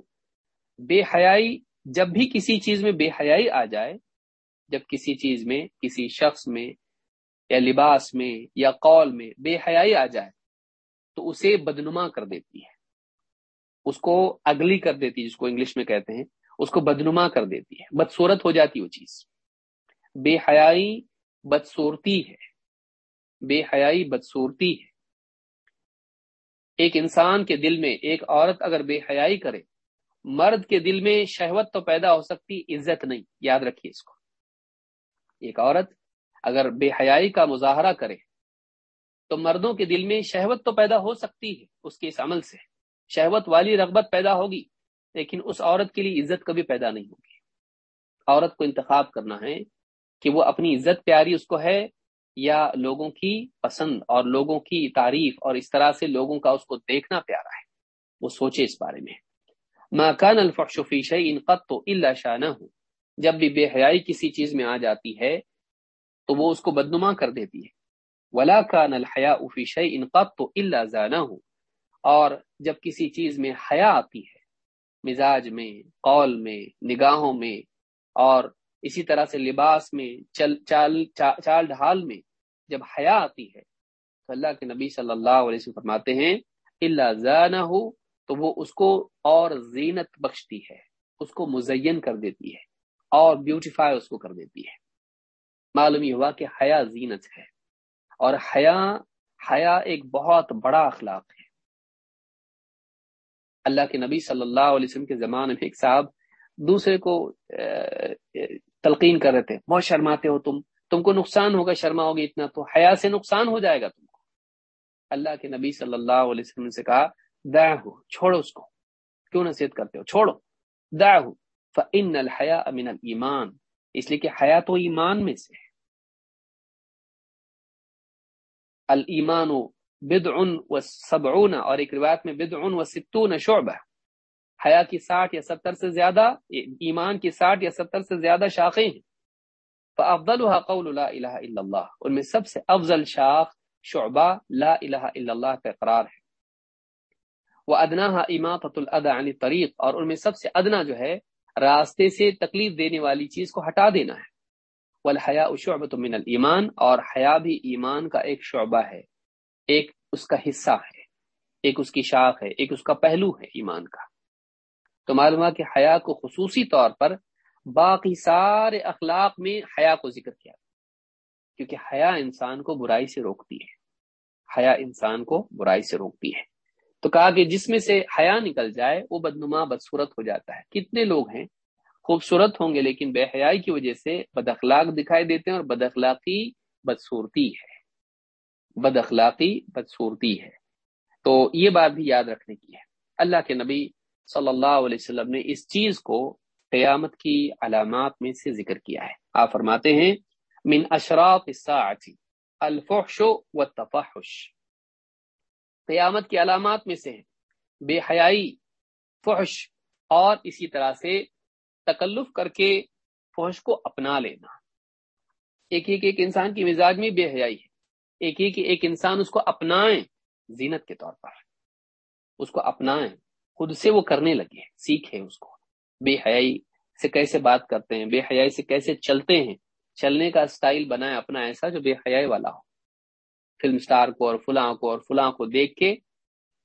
بے حیائی، جب بھی کسی چیز میں بے حیائی آ جائے، جب کسی چیز میں، کسی شخص میں یا لباس میں یا قول میں بے حیائی آ جائے، تو اسے بدنما کر دیتی ہے۔ اس کو اگلی کر دیتی جس کو انگلش میں کہتے ہیں، اس کو بدنما کر دیتی ہے بدصورت ہو جاتی وہ چیز۔ بے حیائی بدصورتی ہے۔ بے حیائی بدصورتی ہے۔ ایک انسان کے دل میں ایک عورت اگر بے حیائی کرے، مرد کے دل میں شہوت تو پیدا ہو سکتی، عزت نہیں۔ یاد رکھیے اس کو۔ ایک عورت اگر بے حیائی کا مظاہرہ کرے، تو مردوں کے دل میں شہوت تو پیدا ہو سکتی ہے، اس کے اس عمل سے۔ شہوت والی رغبت پیدا ہوگی، لیکن اس عورت کے لیے عزت کبھی پیدا نہیں ہوگی۔ عورت کو انتخاب کرنا ہے کہ وہ اپنی عزت پیاری اس کو ہے یا لوگوں کی پسند اور لوگوں کی تعریف اور اس طرح سے لوگوں کا اس کو دیکھنا پیارا ہے۔ وہ سوچے اس بارے میں۔ ماکان الفحش فی شیء قط تو اللہ شانہ جب بھی بے حیائی کسی چیز میں آ جاتی ہے تو وہ اس کو بدنما کر دیتی ہے۔ ولا کان الحیا فی شیء قط تو اللہ زانہ اور جب کسی چیز میں حیا آتی ہے، مزاج میں، قول میں، نگاہوں میں، اور اسی طرح سے لباس میں، چل، چال چال ڈھال میں جب حیا آتی ہے، تو اللہ کے نبی صلی اللہ علیہ وسلم فرماتے ہیں اللہ زانہ تو وہ اس کو اور زینت بخشتی ہے، اس کو مزین کر دیتی ہے، اور بیوٹیفائی اس کو کر دیتی ہے۔ معلوم یہ ہوا کہ حیا زینت ہے، اور حیا حیا ایک بہت بڑا اخلاق ہے۔ اللہ کے نبی صلی اللہ علیہ وسلم کے زمانے میں ایک صاحب دوسرے کو تلقین کر رہے تھے۔ بہت شرماتے ہو تم۔ تم کو نقصان ہوگا، شرما ہوگی اتنا۔ تو حیا سے نقصان ہو جائے گا تم کو۔ اللہ کے نبی صلی اللہ علیہ وسلم سے کہا دا ہو چھوڑو اس کو۔ کیوں نصیحت کرتے ہو؟ چھوڑو۔ دا ہو فن الحیا امین المان اس لیے کہ حیا تو ایمان میں سے ہے۔ المان بد و سبعون اور ایک روایت میں بد و ستون شعبہ۔ حیا کی ساٹھ یا ستر سے زیادہ، ایمان کی ساٹھ یا ستر سے زیادہ شاخیں ہیں۔ فافضلها قول لا الہ الا اللہ ان میں سب سے افضل شاخ، شعبہ لا الہ الا اللہ کا اقرار ہے۔ وہ ادنا اماطۃ الادا عن طریق اور ان میں سب سے ادنا جو ہے، راستے سے تکلیف دینے والی چیز کو ہٹا دینا ہے۔ والحیاء شعبۃ من الایمان اور حیا بھی ایمان کا ایک شعبہ ہے۔ ایک اس کا حصہ ہے، ایک اس کی شاخ ہے، ایک اس کا پہلو ہے ایمان کا۔ تو معلوم کہ حیا کو خصوصی طور پر باقی سارے اخلاق میں حیا کو ذکر کیا۔ کیونکہ حیا انسان کو برائی سے روکتی ہے۔ حیا انسان کو برائی سے روکتی ہے۔ تو کہا کہ جس میں سے حیا نکل جائے، وہ بدنما بدصورت ہو جاتا ہے۔ کتنے لوگ ہیں، خوبصورت ہوں گے لیکن بے حیائی کی وجہ سے بد اخلاق دکھائی دیتے ہیں اور بد اخلاقی بدصورتی ہے۔ بد اخلاقی بدصورتی ہے۔ تو یہ بات بھی یاد رکھنے کی ہے۔ اللہ کے نبی صلی اللہ علیہ وسلم نے اس چیز کو قیامت کی علامات میں سے ذکر کیا ہے۔ آپ فرماتے ہیں، من اشراف الفحش والتفحش۔ قیامت کی علامات میں سے بے حیائی، فحش، اور اسی طرح سے تکلف کر کے فحش کو اپنا لینا۔ ایک ایک ایک انسان کی مزاج میں بے حیائی ہے۔ ایک ایک ایک انسان اس کو اپنائیں زینت کے طور پر۔ اس کو اپنائیں خود سے وہ کرنے لگے، سیکھے اس کو۔ بے حیائی سے کیسے بات کرتے ہیں، بے حیائی سے کیسے چلتے ہیں۔ چلنے کا سٹائل بنائے اپنا ایسا جو بے حیائی والا ہو۔ فلم سٹار کو اور فلاں کو اور فلاں کو دیکھ کے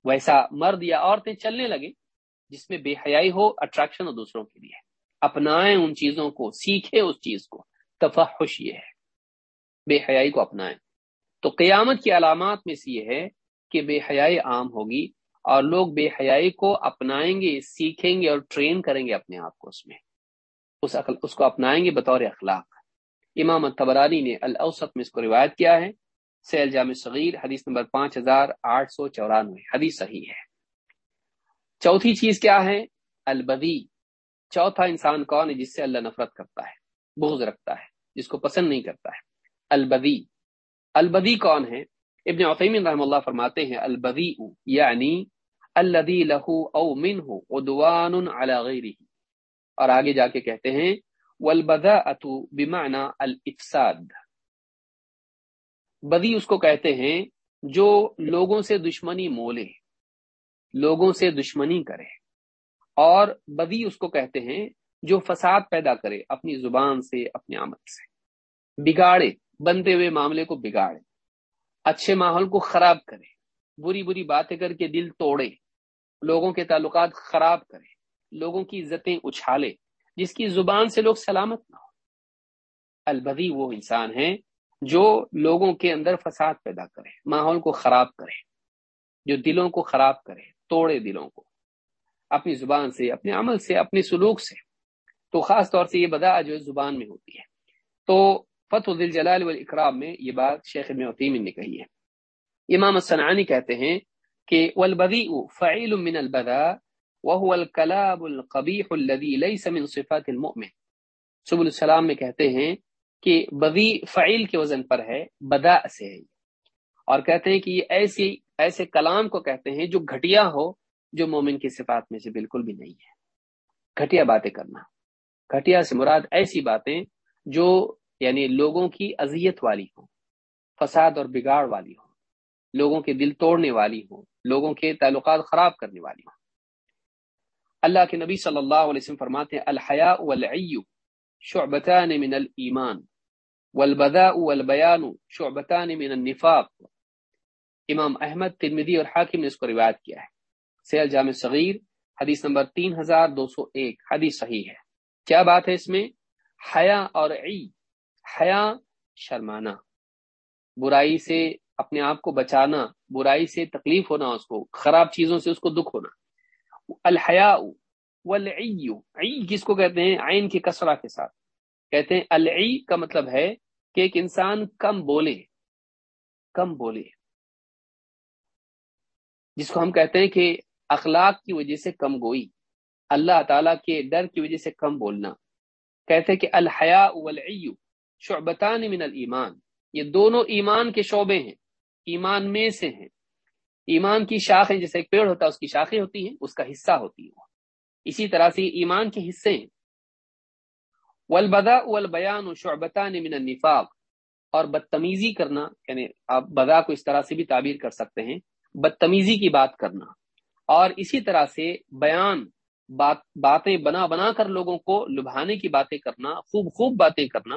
ویسا مرد یا عورتیں چلنے لگے جس میں بے حیائی ہو اٹریکشن ہو دوسروں کے لیے۔ اپنائیں ان چیزوں کو، سیکھے اس چیز کو۔ تفحش یہ ہے۔ بے حیائی کو اپنائیں تو قیامت کی علامات میں سے یہ ہے کہ بے حیائی عام ہوگی اور لوگ بے حیائی کو اپنائیں گے، سیکھیں گے اور ٹرین کریں گے اپنے آپ کو اس میں۔ اس اس کو اپنائیں گے بطور اخلاق۔ امام تبرانی نے الاوسط میں اس کو روایت کیا ہے۔ سیل جامع صغیر، حدیث نمبر پانچ ہزار آٹھ سو چورانوے۔ حدیث صحیح ہے۔ چوتھی چیز کیا ہے؟ البدی۔ چوتھا انسان کون ہے جس سے اللہ نفرت کرتا ہے، بغض رکھتا ہے، جس کو پسند نہیں کرتا ہے۔ البدی۔ البدی کون ہے ابن عثیمین رحم اللہ فرماتے ہیں البدی یعنی الدی لہو او من ہو ادوان اور آگے جا کے کہتے ہیں ولبدا اتو بیمانہ الفساد بدی اس کو کہتے ہیں جو لوگوں سے دشمنی مولے، لوگوں سے دشمنی کرے۔ اور بدی اس کو کہتے ہیں جو فساد پیدا کرے اپنی زبان سے اپنے عمل سے۔ بگاڑے بنتے ہوئے معاملے کو بگاڑے، اچھے ماحول کو خراب کرے، بری بری باتیں کر کے دل توڑے، لوگوں کے تعلقات خراب کرے، لوگوں کی عزتیں اچھالے، جس کی زبان سے لوگ سلامت نہ ہو البدی وہ انسان ہیں جو لوگوں کے اندر فساد پیدا کرے، ماحول کو خراب کرے، جو دلوں کو خراب کرے، توڑے دلوں کو۔ اپنی زبان سے، اپنے عمل سے، اپنے سلوک سے۔ تو خاص طور سے یہ بدا جو زبان میں ہوتی ہے۔ تو فتح دل جلال والاکرام میں یہ بات شیخ ابن نے کہی ہے۔ امام الصنعانی کہتے ہیں کہ والبذیء فعیل من البدا وهو الكلاب القبیح الذي ليس من صفات المؤمن۔ سبل السلام میں کہتے ہیں کہ بدی فعیل کے وزن پر ہے بدا سے ہے اور کہتے ہیں کہ یہ ایسی، ایسے کلام کو کہتے ہیں جو گھٹیا ہو، جو مومن کی صفات میں سے بالکل بھی نہیں ہے۔ گھٹیا باتیں کرنا۔ گھٹیا سے مراد ایسی باتیں جو یعنی لوگوں کی اذیت والی ہوں، فساد اور بگاڑ والی ہوں، لوگوں کے دل توڑنے والی ہوں، لوگوں کے تعلقات خراب کرنے والی ہوں۔ اللہ کے نبی صلی اللہ علیہ وسلم فرماتے ہیں الحیا شعبتان من الایمان والبذاء والبیان شعبتان من النفاق۔ امام احمد ترمدی اور حاکم نے اس کو روایت کیا ہے۔ سیل جامع صغیر، حدیث نمبر تین ہزار دو سو ایک، حدیث صحیح ہے۔ کیا بات ہے اس میں؟ حیا اور عی۔ حیا، شرمانا۔ برائی سے اپنے آپ کو بچانا، برائی سے تکلیف ہونا، اس کو خراب چیزوں سے اس کو دکھ ہونا۔ الحیا والعی، عی کس کو کہتے ہیں، عین کی کسرہ کے ساتھ۔ کہتے ہیں، العی کا مطلب ہے کہ ایک انسان کم بولے کم بولے۔ جس کو ہم کہتے ہیں کہ اخلاق کی وجہ سے کم گوئی، اللہ تعالی کے ڈر کی وجہ سے کم بولنا۔ کہتے ہیں کہ الحیا والعی شعبتان من الایمان. یہ دونوں ایمان کے شعبے ہیں. ایمان میں سے ہیں. ایمان کی شاخیں، جیسے ایک پیڑ ہوتا ہے، اس کی شاخیں ہوتی ہیں، اس کا حصہ ہوتی ہے اسی طرح سے ایمان کے حصے ہیں. والبدا والبیان شعبتان من النفاق. اور بدتمیزی کرنا یعنی آپ بدا کو اس طرح سے بھی تعبیر کر سکتے ہیں. بدتمیزی کی بات کرنا. اور اسی طرح سے بیان، بات، باتیں بنا بنا کر لوگوں کو لبھانے کی باتیں کرنا، خوب خوب باتیں کرنا.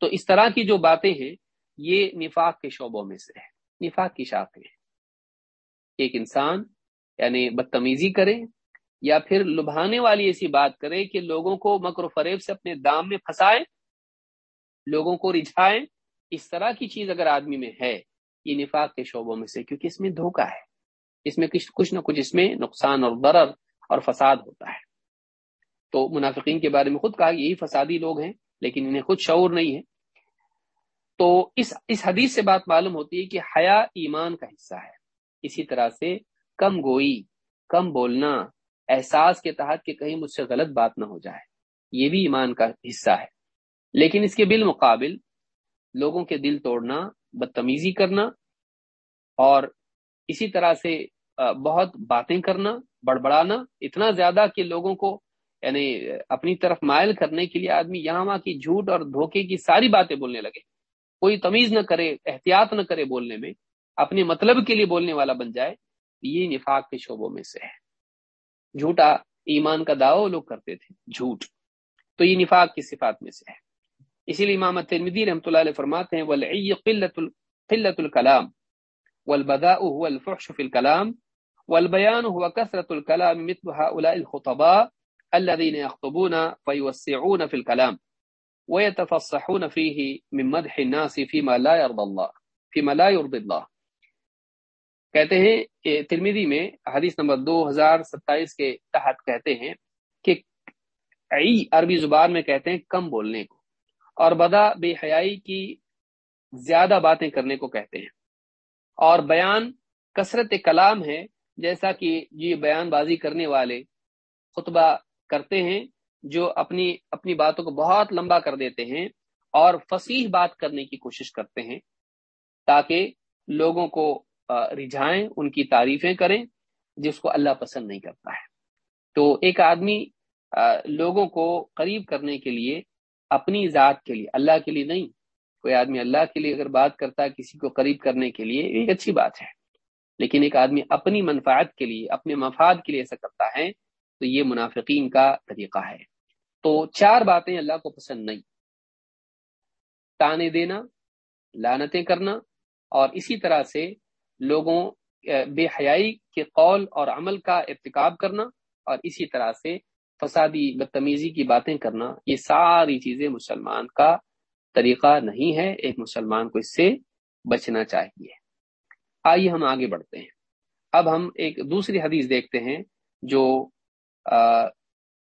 تو اس طرح کی جو باتیں ہیں، یہ نفاق کے شعبوں میں سے ہے نفاق کی شاخیں ہیں۔ ایک انسان یعنی بدتمیزی کرے یا پھر لبھانے والی ایسی بات کرے کہ لوگوں کو مکر و فریب سے اپنے دام میں پھنسائے، لوگوں کو رجھائے، اس طرح کی چیز اگر آدمی میں ہے، یہ نفاق کے شعبوں میں سے، کیونکہ اس میں دھوکہ ہے۔ اس میں کچھ نہ کچھ اس میں نقصان اور ضرر اور فساد ہوتا ہے۔ تو منافقین کے بارے میں خود کہا یہی فسادی لوگ ہیں۔ لیکن انہیں خود شعور نہیں ہے۔ تو اس اس حدیث سے بات معلوم ہوتی ہے کہ حیا ایمان کا حصہ ہے۔ اسی طرح سے کم گوئی، کم بولنا، احساس کے تحت کہ کہیں مجھ سے غلط بات نہ ہو جائے، یہ بھی ایمان کا حصہ ہے۔ لیکن اس کے بالمقابل لوگوں کے دل توڑنا، بدتمیزی کرنا اور اسی طرح سے بہت باتیں کرنا، بڑبڑانا، اتنا زیادہ کہ لوگوں کو یعنی اپنی طرف مائل کرنے کے لیے آدمی یہاں وہاں کی جھوٹ اور دھوکے کی ساری باتیں بولنے لگے۔ کوئی تمیز نہ کرے، احتیاط نہ کرے بولنے میں، اپنے مطلب کے لیے بولنے والا بن جائے، یہ نفاق کے شعبوں میں سے ہے۔ جھوٹا ایمان کا دعوی لوگ کرتے تھے، جھوٹ۔ تو یہ نفاق کی صفات میں سے ہے۔ اسی لیے امام ترمدی رحمۃ اللہ علیہ فرماتے ہیں والعی قلت قلت الکلام والبداء هو الفحش في الكلام والبيان هو كثرة الكلام مثل هؤلاء الخطباء الذين يخطبون فيوسعون في الكلام ويتفصحون فيه من مدح الناس فيما لا يرضى الله، فيما لا يرضي الله. کہتے ہیں کہ ترمیدی میں حدیث نمبر دو ہزار ستائیس کے تحت کہتے ہیں کہ عی عربی زبان میں کہتے ہیں کم بولنے کو اور بدا بے حیائی کی زیادہ باتیں کرنے کو کہتے ہیں۔ اور بیان کثرت کلام ہے، جیسا کہ یہ بیان بازی کرنے والے، خطبہ کرتے ہیں، جو اپنی اپنی باتوں کو بہت لمبا کر دیتے ہیں اور فصیح بات کرنے کی کوشش کرتے ہیں، تاکہ لوگوں کو رجھائیں، ان کی تعریفیں کریں، جس کو اللہ پسند نہیں کرتا ہے۔ تو ایک آدمی لوگوں کو قریب کرنے کے لیے، اپنی ذات کے لیے، اللہ کے لیے نہیں، کوئی آدمی اللہ کے لیے اگر بات کرتا ہے کسی کو قریب کرنے کے لیے ایک اچھی بات ہے۔ لیکن ایک آدمی اپنی منفعت کے لیے، اپنے مفاد کے لیے ایسا کرتا ہے تو یہ منافقین کا طریقہ ہے۔ تو چار باتیں اللہ کو پسند نہیں۔ تانے دینا لانتیں کرنا اور اسی طرح سے لوگوں بے حیائی کے قول اور عمل کا ارتکاب کرنا اور اسی طرح سے فسادی، بدتمیزی کی باتیں کرنا، یہ ساری چیزیں مسلمان کا طریقہ نہیں ہے۔ ایک مسلمان کو اس سے بچنا چاہیے۔ آئیے ہم آگے بڑھتے ہیں۔ اب ہم ایک دوسری حدیث دیکھتے ہیں جو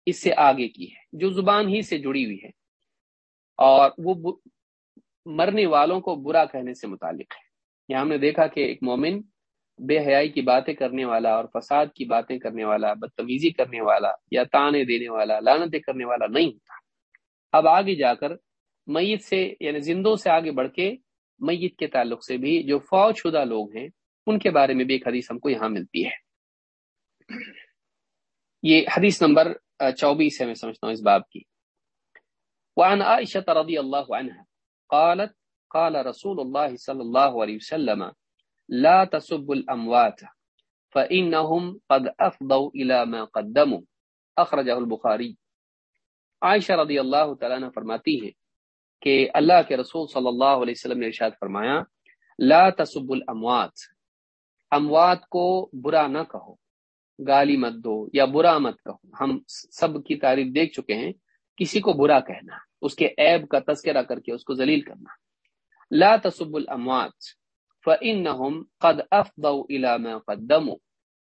اس سے آگے کی ہے، جو زبان ہی سے جڑی ہوئی ہے۔ اور وہ مرنے والوں کو برا کہنے سے متعلق ہے۔ یہاں ہم نے دیکھا کہ ایک مومن بے حیائی کی باتیں کرنے والا اور فساد کی باتیں کرنے والا، بدتمیزی کرنے والا یا تانے دینے والا لانتیں کرنے والا نہیں ہوتا۔ اب آگے جا کر میت سے یعنی زندوں سے آگے بڑھ کے میت کے تعلق سے بھی جو فوج شدہ لوگ ہیں، ان کے بارے میں بھی ایک حدیث ہم کو یہاں ملتی ہے۔ یہ حدیث نمبر چوبیس ہے میں سمجھتا ہوں اس باب کی۔ وعن عائشة رضی اللہ عنہ قالت، قال رسول اللہ صلی اللہ علیہ وسلم، لا تسب الاموات فانهم قد افضوا الى ما قدموا۔ اخرجه البخاری۔ عائشہ رضی اللہ تعالیٰ عنہ فرماتی ہے کہ اللہ کے رسول صلی اللہ علیہ وسلم نے ارشاد فرمایا، لا تسب الاموات، اموات کو برا نہ کہو۔ گالی مت دو یا برا مت کہو۔ ہم سب کی تعریف دیکھ چکے ہیں، کسی کو برا کہنا، اس کے عیب کا تذکرہ کر کے اس کو ذلیل کرنا۔ لا تسب الاموات فانهم قد افضوا الى ما قدموا۔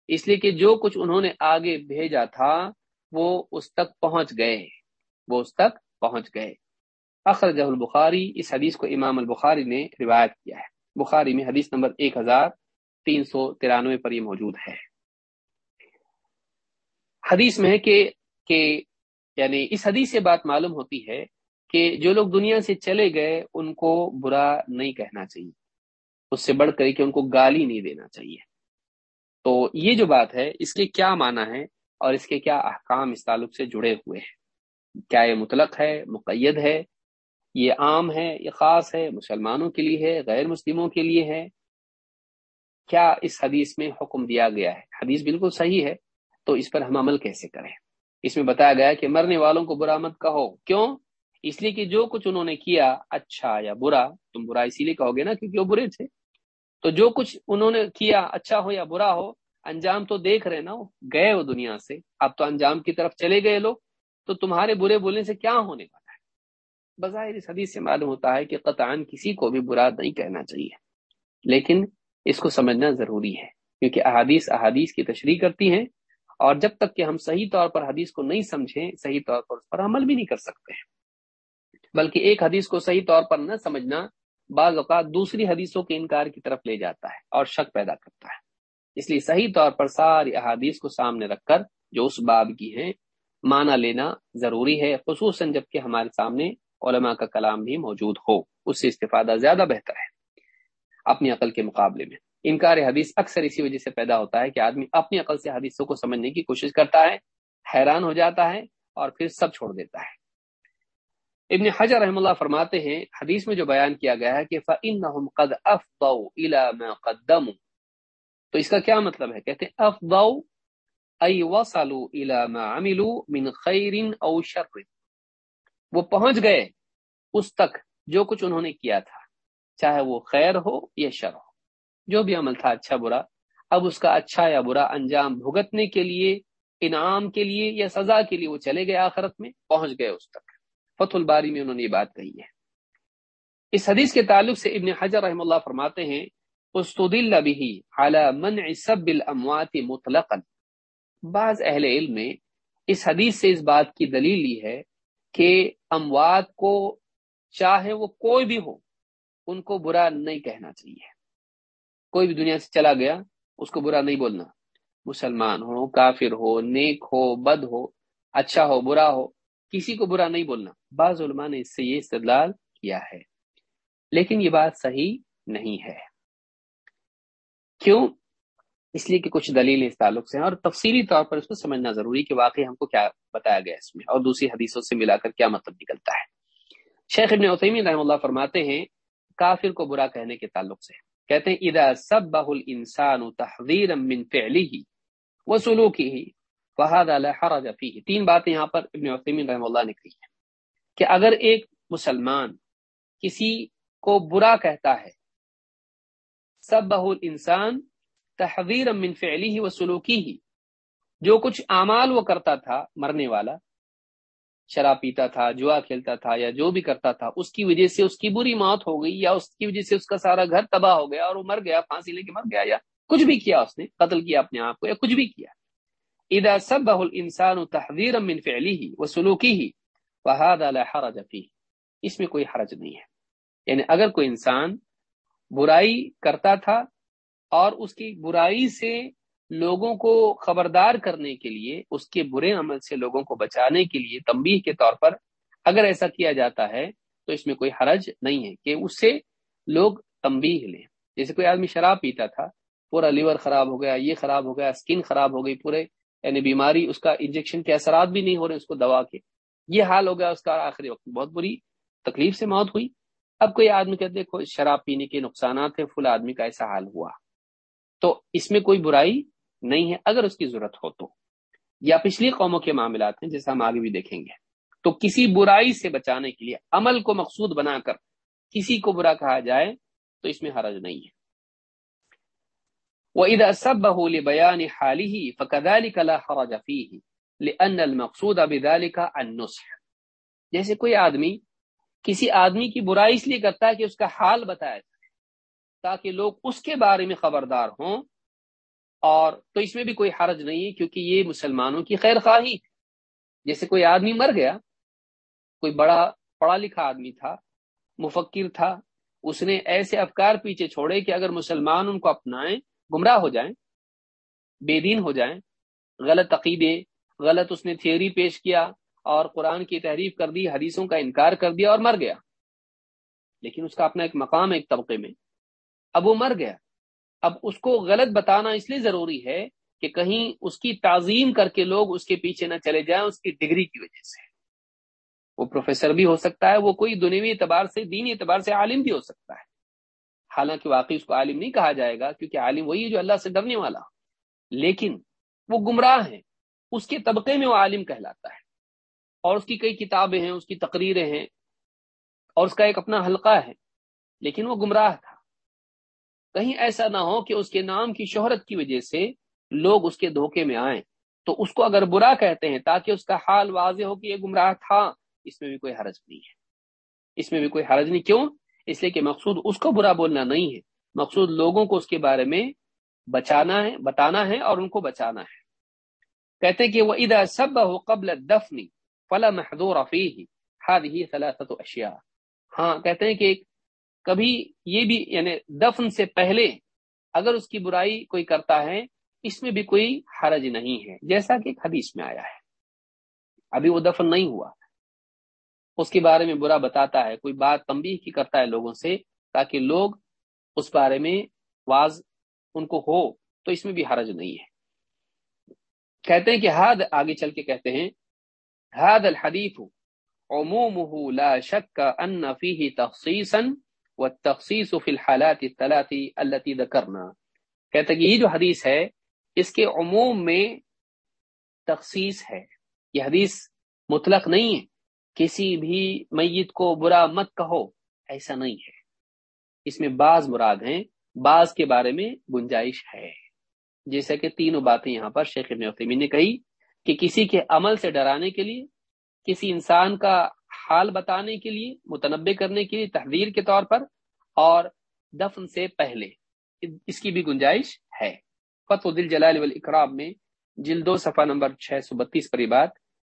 اس لیے کہ جو کچھ انہوں نے آگے بھیجا تھا، وہ اس تک پہنچ گئے۔ وہ اس تک پہنچ گئے۔ اخرجہ البخاری، اس حدیث کو امام البخاری نے روایت کیا ہے۔ بخاری میں حدیث نمبر ایک ہزار تین سو ترانوے پر یہ موجود ہے۔ حدیث میں ہے کہ کہ یعنی اس حدیث سے بات معلوم ہوتی ہے کہ جو لوگ دنیا سے چلے گئے ان کو برا نہیں کہنا چاہیے۔ اس سے بڑھ کر کہ ان کو گالی نہیں دینا چاہیے۔ تو یہ جو بات ہے، اس کے کیا معنی ہے اور اس کے کیا احکام اس تعلق سے جڑے ہوئے ہیں؟ کیا یہ مطلق ہے؟ مقید ہے؟ یہ عام ہے؟ یہ خاص ہے؟ مسلمانوں کے لیے ہے؟ غیر مسلموں کے لیے ہے؟ کیا اس حدیث میں حکم دیا گیا ہے؟ حدیث بالکل صحیح ہے۔ تو اس پر ہم عمل کیسے کریں؟ اس میں بتایا گیا کہ مرنے والوں کو برا مت کہو۔ کیوں؟ اس لیے کہ جو کچھ انہوں نے کیا اچھا یا برا، تم برا اسی لیے کہو گے نا کیونکہ وہ برے تھے۔ تو جو کچھ انہوں نے کیا اچھا ہو یا برا ہو، انجام تو دیکھ رہے نا وہ، گئے وہ دنیا سے۔ اب تو انجام کی طرف چلے گئے لوگ۔ تو تمہارے برے بولنے سے کیا ہونے والا ہے؟ بظاہر اس حدیث سے معلوم ہوتا ہے کہ قطعان کسی کو بھی برا نہیں کہنا چاہیے۔ لیکن اس کو سمجھنا ضروری ہے، کیونکہ احادیث احادیث کی تشریح کرتی ہیں۔ اور جب تک کہ ہم صحیح طور پر حدیث کو نہیں سمجھیں، صحیح طور پر اس پر عمل بھی نہیں کر سکتے بلکہ ایک حدیث کو صحیح طور پر نہ سمجھنا بعض اوقات دوسری حدیثوں کے انکار کی طرف لے جاتا ہے اور شک پیدا کرتا ہے۔ اس لیے صحیح طور پر ساری احادیث کو سامنے رکھ کر جو اس باب کی ہیں، معنی لینا ضروری ہے، خصوصاً جبکہ ہمارے سامنے علماء کا کلام بھی موجود ہو۔ اس سے استفادہ زیادہ بہتر ہے، اپنی عقل کے مقابلے میں۔ انکار حدیث اکثر اسی وجہ سے پیدا ہوتا ہے کہ آدمی اپنی عقل سے حدیثوں کو سمجھنے کی کوشش کرتا ہے، حیران ہو جاتا ہے اور پھر سب چھوڑ دیتا ہے۔ ابن حجر رحم اللہ فرماتے ہیں، حدیث میں جو بیان کیا گیا ہے کہ فَإِنَّهُمْ قَدْ أَفْضَوْا إِلَى مَا قَدَّمُوا۔ تو اس کا کیا مطلب ہے؟ کہتے ہیں افضوا ای وصلوا الى ما عملوا من خیر او شر۔ وہ پہنچ گئے، اس تک جو کچھ انہوں نے کیا تھا، چاہے وہ خیر ہو یا شر ہو۔ جو بھی عمل تھا اچھا برا، اب اس کا اچھا یا برا انجام بھگتنے کے لیے، انعام کے لیے یا سزا کے لیے وہ چلے گئے آخرت میں، پہنچ گئے اس تک۔ فتح الباری میں انہوں نے یہ بات کہی ہے۔ اس حدیث کے تعلق سے ابن حجر رحم اللہ فرماتے ہیں، استدل به على منع سب الاموات مطلقا۔ بعض اہل علم نے اس حدیث سے اس بات کی دلیل لی ہے کہ اموات کو چاہے وہ کوئی بھی ہو، ان کو برا نہیں کہنا چاہیے۔ کوئی بھی دنیا سے چلا گیا، اس کو برا نہیں بولنا۔ مسلمان ہو، کافر ہو، نیک ہو، بد ہو اچھا ہو، برا ہو، کسی کو برا نہیں بولنا۔ بعض علماء نے اس سے یہ استدلال کیا ہے۔ لیکن یہ بات صحیح نہیں ہے۔ کیوں؟ اس لیے کہ کچھ دلیل اس تعلق سے ہیں اور تفصیلی طور پر اس کو سمجھنا ضروری کہ واقعی ہم کو کیا بتایا گیا اس میں اور دوسری حدیثوں سے ملا کر کیا مطلب نکلتا ہے۔ شیخ ابن عثیمین رحم اللہ فرماتے ہیں، کافر کو برا کہنے کے تعلق سے۔ کہتے ہیں ادا سب بہل انسان تحریر وہ سلوکی ہی فہاد الحرج فیہ تین باتیں یہاں پر ابن عثیمین رحم اللہ نے کہی ہیں کہ اگر ایک مسلمان کسی کو برا کہتا ہے سب بہل انسان من فعلی و سلوکی ہی جو کچھ اعمال وہ کرتا تھا مرنے والا شراب پیتا تھا، جوا کھیلتا تھا یا جو بھی کرتا تھا، اس کی وجہ سے اس کی بری موت ہو گئی یا اس کی وجہ سے اس کا سارا گھر تباہ ہو گیا اور وہ مر گیا، پھانسی لے کے مر گیا یا کچھ بھی کیا اس نے، قتل کیا اپنے آپ کو یا کچھ بھی کیا۔ ادا سب بہل انسان تحریر من فعلی ہی وہ سلوکی ہی وحاد حرج فی اس میں کوئی حرج نہیں ہے۔ یعنی اگر کوئی انسان برائی کرتا تھا اور اس کی برائی سے لوگوں کو خبردار کرنے کے لیے، اس کے برے عمل سے لوگوں کو بچانے کے لیے تمبی کے طور پر اگر ایسا کیا جاتا ہے، تو اس میں کوئی حرج نہیں ہے کہ اس سے لوگ تمبی لیں۔ جیسے کوئی آدمی شراب پیتا تھا، پورا لیور خراب ہو گیا، یہ خراب ہو گیا، اسکن خراب ہو گئی، پورے یعنی بیماری، اس کا انجیکشن کے اثرات بھی نہیں ہو رہے، اس کو دوا کے۔ یہ حال ہو گیا، اس کا آخری وقت بہت بری تکلیف سے موت ہوئی۔ اب کوئی آدمی کہتے، دیکھو، شراب پینے کے نقصانات ہیں فل آدمی کا ایسا حال ہوا۔ تو اس میں کوئی برائی نہیں ہے، اگر اس کی ضرورت ہو تو۔ یا پچھلی قوموں کے معاملات ہیں جیسا ہم آگے بھی دیکھیں گے۔ تو کسی برائی سے بچانے کے لیے عمل کو مقصود بنا کر کسی کو برا کہا جائے تو اس میں حرج نہیں ہے۔ وہ ادا سب بہول بیان حالی ہی فقدالی کلا حرج لأن المقصود جیسے کوئی آدمی کسی آدمی کی برائی اس لیے کرتا ہے کہ اس کا حال بتایا جائے تاکہ لوگ اس کے بارے میں خبردار ہوں اور تو اس میں بھی کوئی حرج نہیں ہے کیونکہ یہ مسلمانوں کی خیر خواہی۔ جیسے کوئی آدمی مر گیا، کوئی بڑا پڑھا لکھا آدمی تھا، مفکر تھا، اس نے ایسے افکار پیچھے چھوڑے کہ اگر مسلمان ان کو اپنائیں، گمراہ ہو جائیں، بے دین ہو جائیں، غلط عقیدے، غلط اس نے تھیوری پیش کیا اور قرآن کی تحریف کر دی، حدیثوں کا انکار کر دیا اور مر گیا۔ لیکن اس کا اپنا ایک مقام ہے ایک طبقے میں۔ اب وہ مر گیا۔ اب اس کو غلط بتانا اس لیے ضروری ہے کہ کہیں اس کی تعظیم کر کے لوگ اس کے پیچھے نہ چلے جائیں اس کی ڈگری کی وجہ سے۔ وہ پروفیسر بھی ہو سکتا ہے، وہ کوئی دنیوی اعتبار سے، دینی اعتبار سے عالم بھی ہو سکتا ہے۔ حالانکہ واقعی اس کو عالم نہیں کہا جائے گا، کیونکہ عالم وہی ہے جو اللہ سے ڈرنے والا۔ لیکن وہ گمراہ ہیں۔ اس کے طبقے میں وہ عالم کہلاتا ہے۔ اور اس کی کئی کتابیں ہیں، اس کی تقریریں ہیں۔ اور اس کا ایک اپنا حلقہ ہے۔ لیکن وہ گمراہ تھا۔ کہیں ایسا نہ ہو کہ اس کے نام کی شہرت کی وجہ سے لوگ اس کے دھوکے میں آئیں۔ تو اس کو اگر برا کہتے ہیں تاکہ اس کا حال واضح ہو کہ یہ گمراہ تھا، اس میں بھی کوئی حرج نہیں ہے۔ اس میں بھی کوئی حرج نہیں۔ کیوں؟ اس لیے کہ مقصود اس کو برا بولنا نہیں ہے۔ مقصود لوگوں کو اس کے بارے میں بچانا ہے، بتانا ہے اور ان کو بچانا ہے۔ کہتے کہ وہ ادا سب ہو قبل دفنی فلا محدور افیح ہاد ہی اشیاء ہاں کہتے ہیں کہ کبھی یہ بھی یعنی دفن سے پہلے اگر اس کی برائی کوئی کرتا ہے، اس میں بھی کوئی حرج نہیں ہے۔ جیسا کہ ایک حدیث میں آیا ہے۔ ابھی وہ دفن نہیں ہوا۔ اس کے بارے میں برا بتاتا ہے۔ کوئی بات تمبی کی کرتا ہے لوگوں سے تاکہ لوگ اس بارے میں واز ان کو ہو، تو اس میں بھی حرج نہیں ہے۔ کہتے ہیں کہ ہاد آگے چل کے کہتے ہیں ہاد الحدیف عمومه لا شک ان فيه تخصیصا والتخصیص فی الحالات الثلاث التي ذکرنا۔ کہتے ہیں کہ یہ جو حدیث ہے، اس کے عموم میں تخصیص ہے۔ یہ حدیث مطلق نہیں ہے۔ کسی بھی میت کو برا مت کہو، ایسا نہیں ہے۔ اس میں بعض مراد ہیں، بعض کے بارے میں گنجائش ہے۔ جیسا کہ تینوں باتیں یہاں پر شیخ ابن عثیمین نے کہی کہ کسی کے عمل سے ڈرانے کے لیے کسی انسان کا حال بتانے کے لیے متنبع کرنے کے لیے تحریر کے طور پر اور دفن سے پہلے۔ اس کی بھی گنجائش ہے۔ فتح دل جلال والاکرام میں جلدو صفحہ نمبر 632 پر یہ بات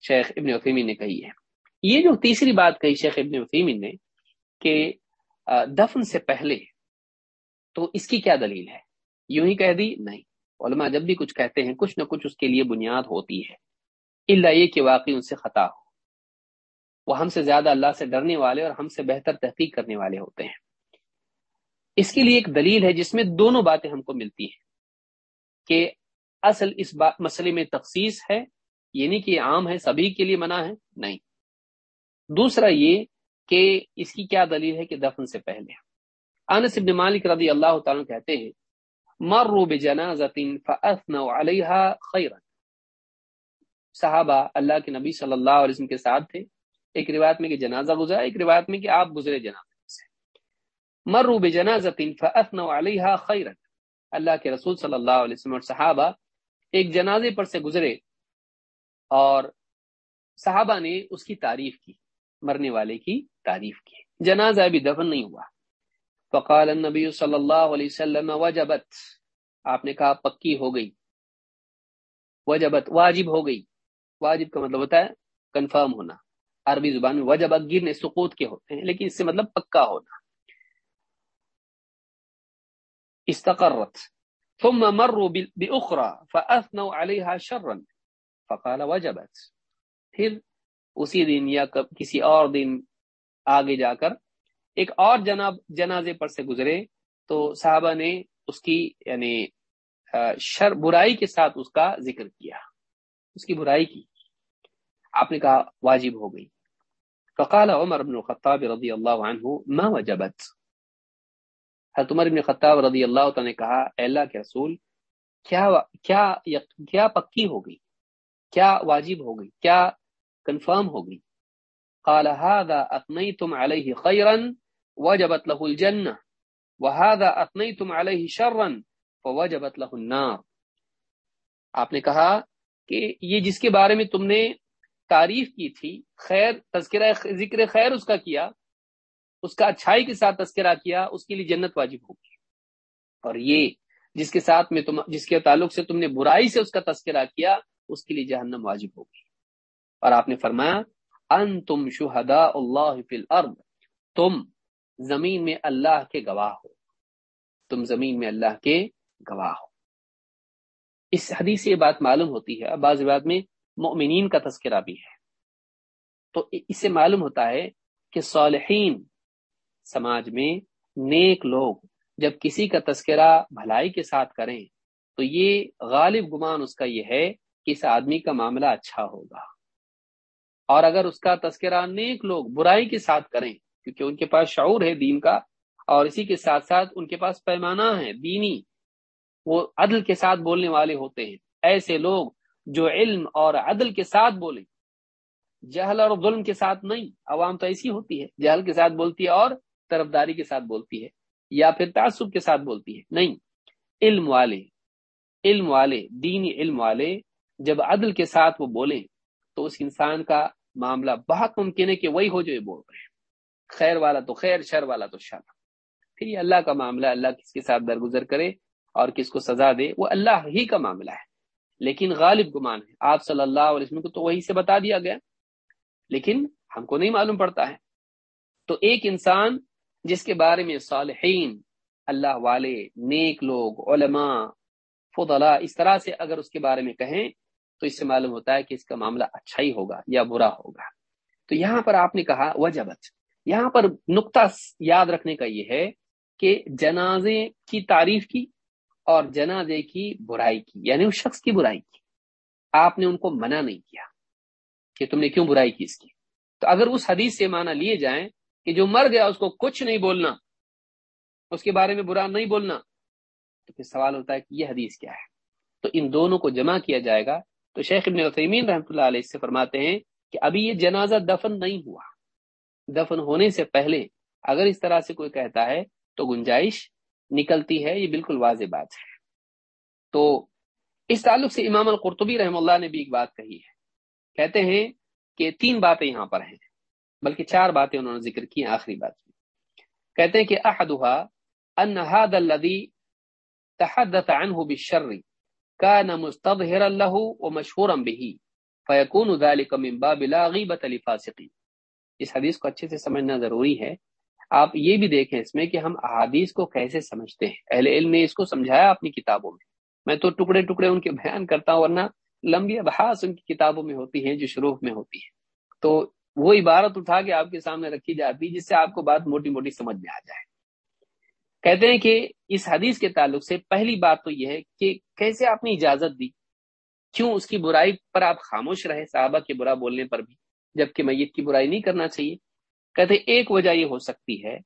شیخ ابن عثیمین نے کہی ہے۔ یہ جو تیسری بات کہی شیخ ابن عثیمین نے کہ دفن سے پہلے تو اس کی کیا دلیل ہے؟ یوں ہی کہہ دی، نہیں۔ علماء جب بھی کچھ کہتے ہیں، کچھ نہ کچھ اس کے لیے بنیاد ہوتی ہے۔ اللہ یہ کہ واقعی ان سے خطا ہو۔ وہ ہم سے زیادہ اللہ سے ڈرنے والے اور ہم سے بہتر تحقیق کرنے والے ہوتے ہیں۔ اس کے لیے ایک دلیل ہے جس میں دونوں باتیں ہم کو ملتی ہیں کہ اصل اس مسئلے میں تخصیص ہے یعنی یہ نہیں کہ عام ہے، سبھی کے لیے منع ہے، نہیں۔ دوسرا یہ کہ اس کی کیا دلیل ہے کہ دفن سے پہلے۔ انس ابن مالک رضی اللہ تعالیٰ کہتے ہیں، مروا بجنازت فاثنوا علیہا خیرا۔ صحابہ اللہ کے نبی صلی اللہ علیہ وسلم کے ساتھ تھے۔ ایک روایت میں کہ جنازہ گزرا، ایک روایت میں کہ آپ گزرے جنازہ سے۔ مروا بجنازت فاثنوا علیہا خیرا۔ اللہ کے رسول صلی اللہ علیہ وسلم اور صحابہ ایک جنازے پر سے گزرے اور صحابہ نے اس کی تعریف کی، مرنے والے کی تعریف کی۔ جنازہ ابھی دفن نہیں ہوا۔ فقال النبی صلی اللہ علیہ وسلم، وجبت۔ آپ نے کہا، پکی ہو گئی۔ وجبت، واجب ہو گئی۔ واجب کا مطلب ہوتا ہے کنفرم ہونا۔ عربی زبان میں وجبت گرنے سقوط کے ہوتے ہیں، لیکن اس سے مطلب پکا ہونا۔ استقرت۔ ثم مروا باخرى فاثنوا عليها شرا، فقال وجبت۔ پھر اسی دن یا کسی اور دن آگے جا کر ایک اور جناب جنازے پر سے گزرے، تو صحابہ نے اس کی یعنی شر برائی کے ساتھ اس کا ذکر کیا۔ اس کی برائی کی۔ آپ نے کہا واجب ہو گئی۔ فقال عمر بن الخطاب رضی اللہ عنہ، ما وجبت؟ حضرت عمر بن خطاب رضی اللہ تعالی نے کہا، اے اللہ کے رسول، کیا کیا کیا پکی ہو گئی؟ کیا واجب ہو گئی؟ کیا کنفرم ہو گئی؟ قال هذا اثنيتم عليه خيرا وجبت له الجنه وهذا اثنيتم عليه شرا فوجبت له النار. آپ نے کہا کہ یہ جس کے بارے میں تم نے تعریف کی تھی، خیر، تذکرہ ذکر خیر اس کا کیا، اس کا اچھائی کے ساتھ تذکرہ کیا، اس کے لیے جنت واجب ہوگی اور یہ جس کے ساتھ میں تم، جس کے تعلق سے تم نے برائی سے اس کا تذکرہ کیا، اس کے لیے جہنم واجب ہوگی اور آپ نے فرمایا ان تم شہدا اللہ فی الارض، تم زمین میں اللہ کے گواہ ہو۔ تم زمین میں اللہ کے گواہ ہو۔ اس حدیث سے یہ بات معلوم ہوتی ہے، بعض بات میں مؤمنین کا تذکرہ بھی ہے۔ تو اس سے معلوم ہوتا ہے کہ صالحین سماج میں نیک لوگ جب کسی کا تذکرہ بھلائی کے ساتھ کریں، تو یہ غالب گمان اس کا یہ ہے کہ اس آدمی کا معاملہ اچھا ہوگا۔ اور اگر اس کا تذکرہ نیک لوگ برائی کے ساتھ کریں، کیونکہ ان کے پاس شعور ہے دین کا، اور اسی کے ساتھ ساتھ ان کے پاس پیمانہ ہے دینی، وہ عدل کے ساتھ بولنے والے ہوتے ہیں۔ ایسے لوگ جو علم اور عدل کے ساتھ بولیں جہل اور ظلم کے ساتھ نہیں، عوام تو ایسی ہوتی ہے، جہل کے ساتھ بولتی ہے اور طرفداری کے ساتھ بولتی ہے، یا پھر تعصب کے ساتھ بولتی ہے۔ نہیں، علم والے علم والے، دینی علم والے جب عدل کے ساتھ وہ بولیں تو اس انسان کا معاملہ بہت ممکن ہے کہ وہی ہو جو یہ بول رہے ہیں۔ خیر والا تو خیر، شر والا تو شر۔ پھر یہ اللہ کا معاملہ، اللہ کس کے ساتھ درگزر کرے اور کس کو سزا دے، وہ اللہ ہی کا معاملہ ہے۔ لیکن غالب گمان ہے۔ آپ صلی اللہ علیہ وسلم کو تو وہی سے بتا دیا گیا۔ لیکن ہم کو نہیں معلوم پڑتا ہے۔ تو ایک انسان جس کے بارے میں صالحین، اللہ والے، نیک لوگ، علماء، فضلاء، اس طرح سے اگر اس کے بارے میں کہیں، تو اس سے معلوم ہوتا ہے کہ اس کا معاملہ اچھا ہی ہوگا یا برا ہوگا۔ تو یہاں پر آپ نے کہا وجبت۔ یہاں پر نقطہ یاد رکھنے کا یہ ہے کہ جنازے کی تعریف کی اور جنازے کی برائی کی یعنی اس شخص کی برائی کی۔ آپ نے ان کو منع نہیں کیا کہ تم نے کیوں برائی کی اس کی۔ تو اگر اس حدیث سے معنی لیے جائیں کہ جو مر گیا اس کو کچھ نہیں بولنا، اس کے بارے میں برا نہیں بولنا، تو پھر سوال ہوتا ہے کہ یہ حدیث کیا ہے؟ تو ان دونوں کو جمع کیا جائے گا۔ تو شیخ ابن عثیمین رحمۃ اللہ علیہ سے فرماتے ہیں کہ ابھی یہ جنازہ دفن نہیں ہوا۔ دفن ہونے سے پہلے اگر اس طرح سے کوئی کہتا ہے تو گنجائش نکلتی ہے، یہ بالکل واضح بات ہے۔ تو اس تعلق سے امام القرطبی رحم اللہ نے بھی ایک بات کہی ہے۔ کہتے ہیں کہ تین باتیں یہاں پر ہیں، بلکہ چار باتیں انہوں نے ذکر کی آخری بات میں۔ کہتے ہیں کہ احدها ان هذا الذي تحدث عنه بالشر كان مستظهرا له ومشهورا به فيكون ذلك من باب لا غيبه لفاسقين اس حدیث کو اچھے سے سمجھنا ضروری ہے آپ یہ بھی دیکھیں اس میں کہ ہم احادیث کو کیسے سمجھتے ہیں۔ اہل علم نے اس کو سمجھایا اپنی کتابوں میں۔ میں تو ٹکڑے ٹکڑے ان کے بیان کرتا ہوں، ورنہ لمبی ابحاث ان کی کتابوں میں ہوتی ہیں جو شروع میں ہوتی ہے تو وہ عبارت اٹھا کے آپ کے سامنے رکھی جاتی جس سے آپ کو بات موٹی موٹی سمجھ میں آ جائے۔ کہتے ہیں کہ اس حدیث کے تعلق سے پہلی بات تو یہ ہے کہ کیسے آپ نے اجازت دی؟ کیوں اس کی برائی پر آپ خاموش رہے؟ صحابہ کے برا بولنے پر بھی، جبکہ میت کی برائی نہیں کرنا چاہیے۔ کہتے ایک وجہ یہ ہو سکتی ہے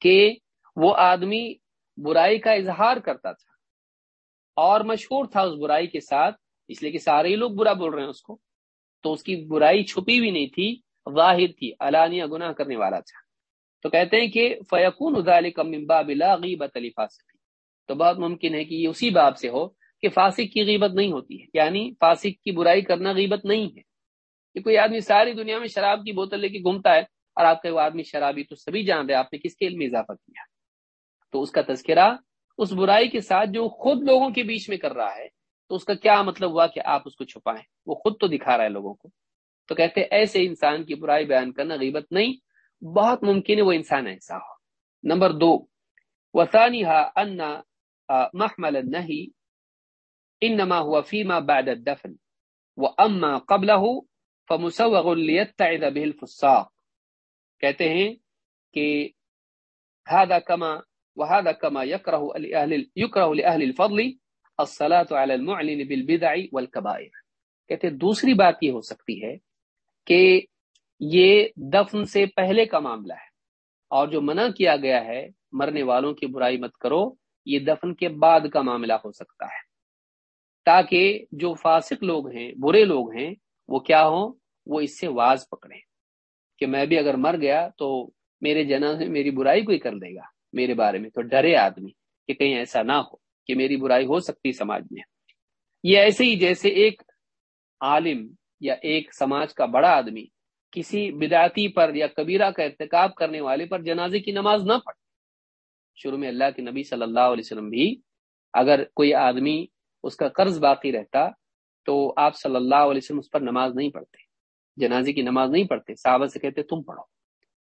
کہ وہ آدمی برائی کا اظہار کرتا تھا اور مشہور تھا اس برائی کے ساتھ، اس لیے کہ سارے ہی لوگ برا بول رہے ہیں اس کو۔ تو اس کی برائی چھپی بھی نہیں تھی، ظاہر تھی، علانیہ گناہ کرنے والا تھا۔ تو کہتے ہیں کہ فیقون تو بہت ممکن ہے کہ یہ اسی باب سے ہو کہ فاسق کی غیبت نہیں ہوتی ہے۔ یعنی فاسق کی برائی کرنا غیبت نہیں ہے۔ کہ کوئی آدمی ساری دنیا میں شراب کی بوتل لے کے گھومتا ہے اور آپ کا وہ آدمی شرابی تو سبھی جان رہے آپ نے کس کے علم اضافہ کیا؟ تو اس کا تذکرہ، اس برائی کے ساتھ جو خود لوگوں کے بیچ میں کر رہا ہے، تو اس کا کیا مطلب ہوا کہ آپ اس کو چھپائیں؟ وہ خود تو دکھا رہا ہے لوگوں کو۔ تو کہتے ایسے انسان کی برائی بیان کرنا غیبت نہیں، بہت ممکن ہے وہ انسان ایسا ہو۔ نمبر دو وسانی محمل نہیں انما هو فيما بعد الدفن واما قبله فمسوغ ليتعذ به الفساق۔ کہتے ہیں کہ هذا كما وهذا كما يكره لاهل يكره لاهل الفضل الصلاه على المعلن بالبدع والكبائر کہتے دوسری بات یہ ہو سکتی ہے کہ یہ دفن سے پہلے کا معاملہ ہے اور جو منع کیا گیا ہے مرنے والوں کی برائی مت کرو، یہ دفن کے بعد کا معاملہ ہو سکتا ہے۔ تاکہ جو فاسق لوگ ہیں، برے لوگ ہیں، وہ کیا ہوں؟ وہ اس سے واز پکڑے کہ میں بھی اگر مر گیا تو میرے جنا سے میری برائی کوئی کر دے گا میرے بارے میں تو ڈرے آدمی کہ کہیں ایسا نہ ہو کہ میری برائی ہو سکتی سماج میں۔ یہ ایسے ہی جیسے ایک عالم یا ایک سماج کا بڑا آدمی کسی بدعتی پر یا کبیرہ کا ارتکاب کرنے والے پر جنازے کی نماز نہ پڑھے۔ شروع میں اللہ کے نبی صلی اللہ علیہ وسلم بھی اگر کوئی آدمی اس کا قرض باقی رہتا تو آپ صلی اللہ علیہ وسلم اس پر نماز نہیں پڑھتے۔ جنازے کی نماز نہیں پڑھتے، صحابہ سے کہتے، تم پڑھو۔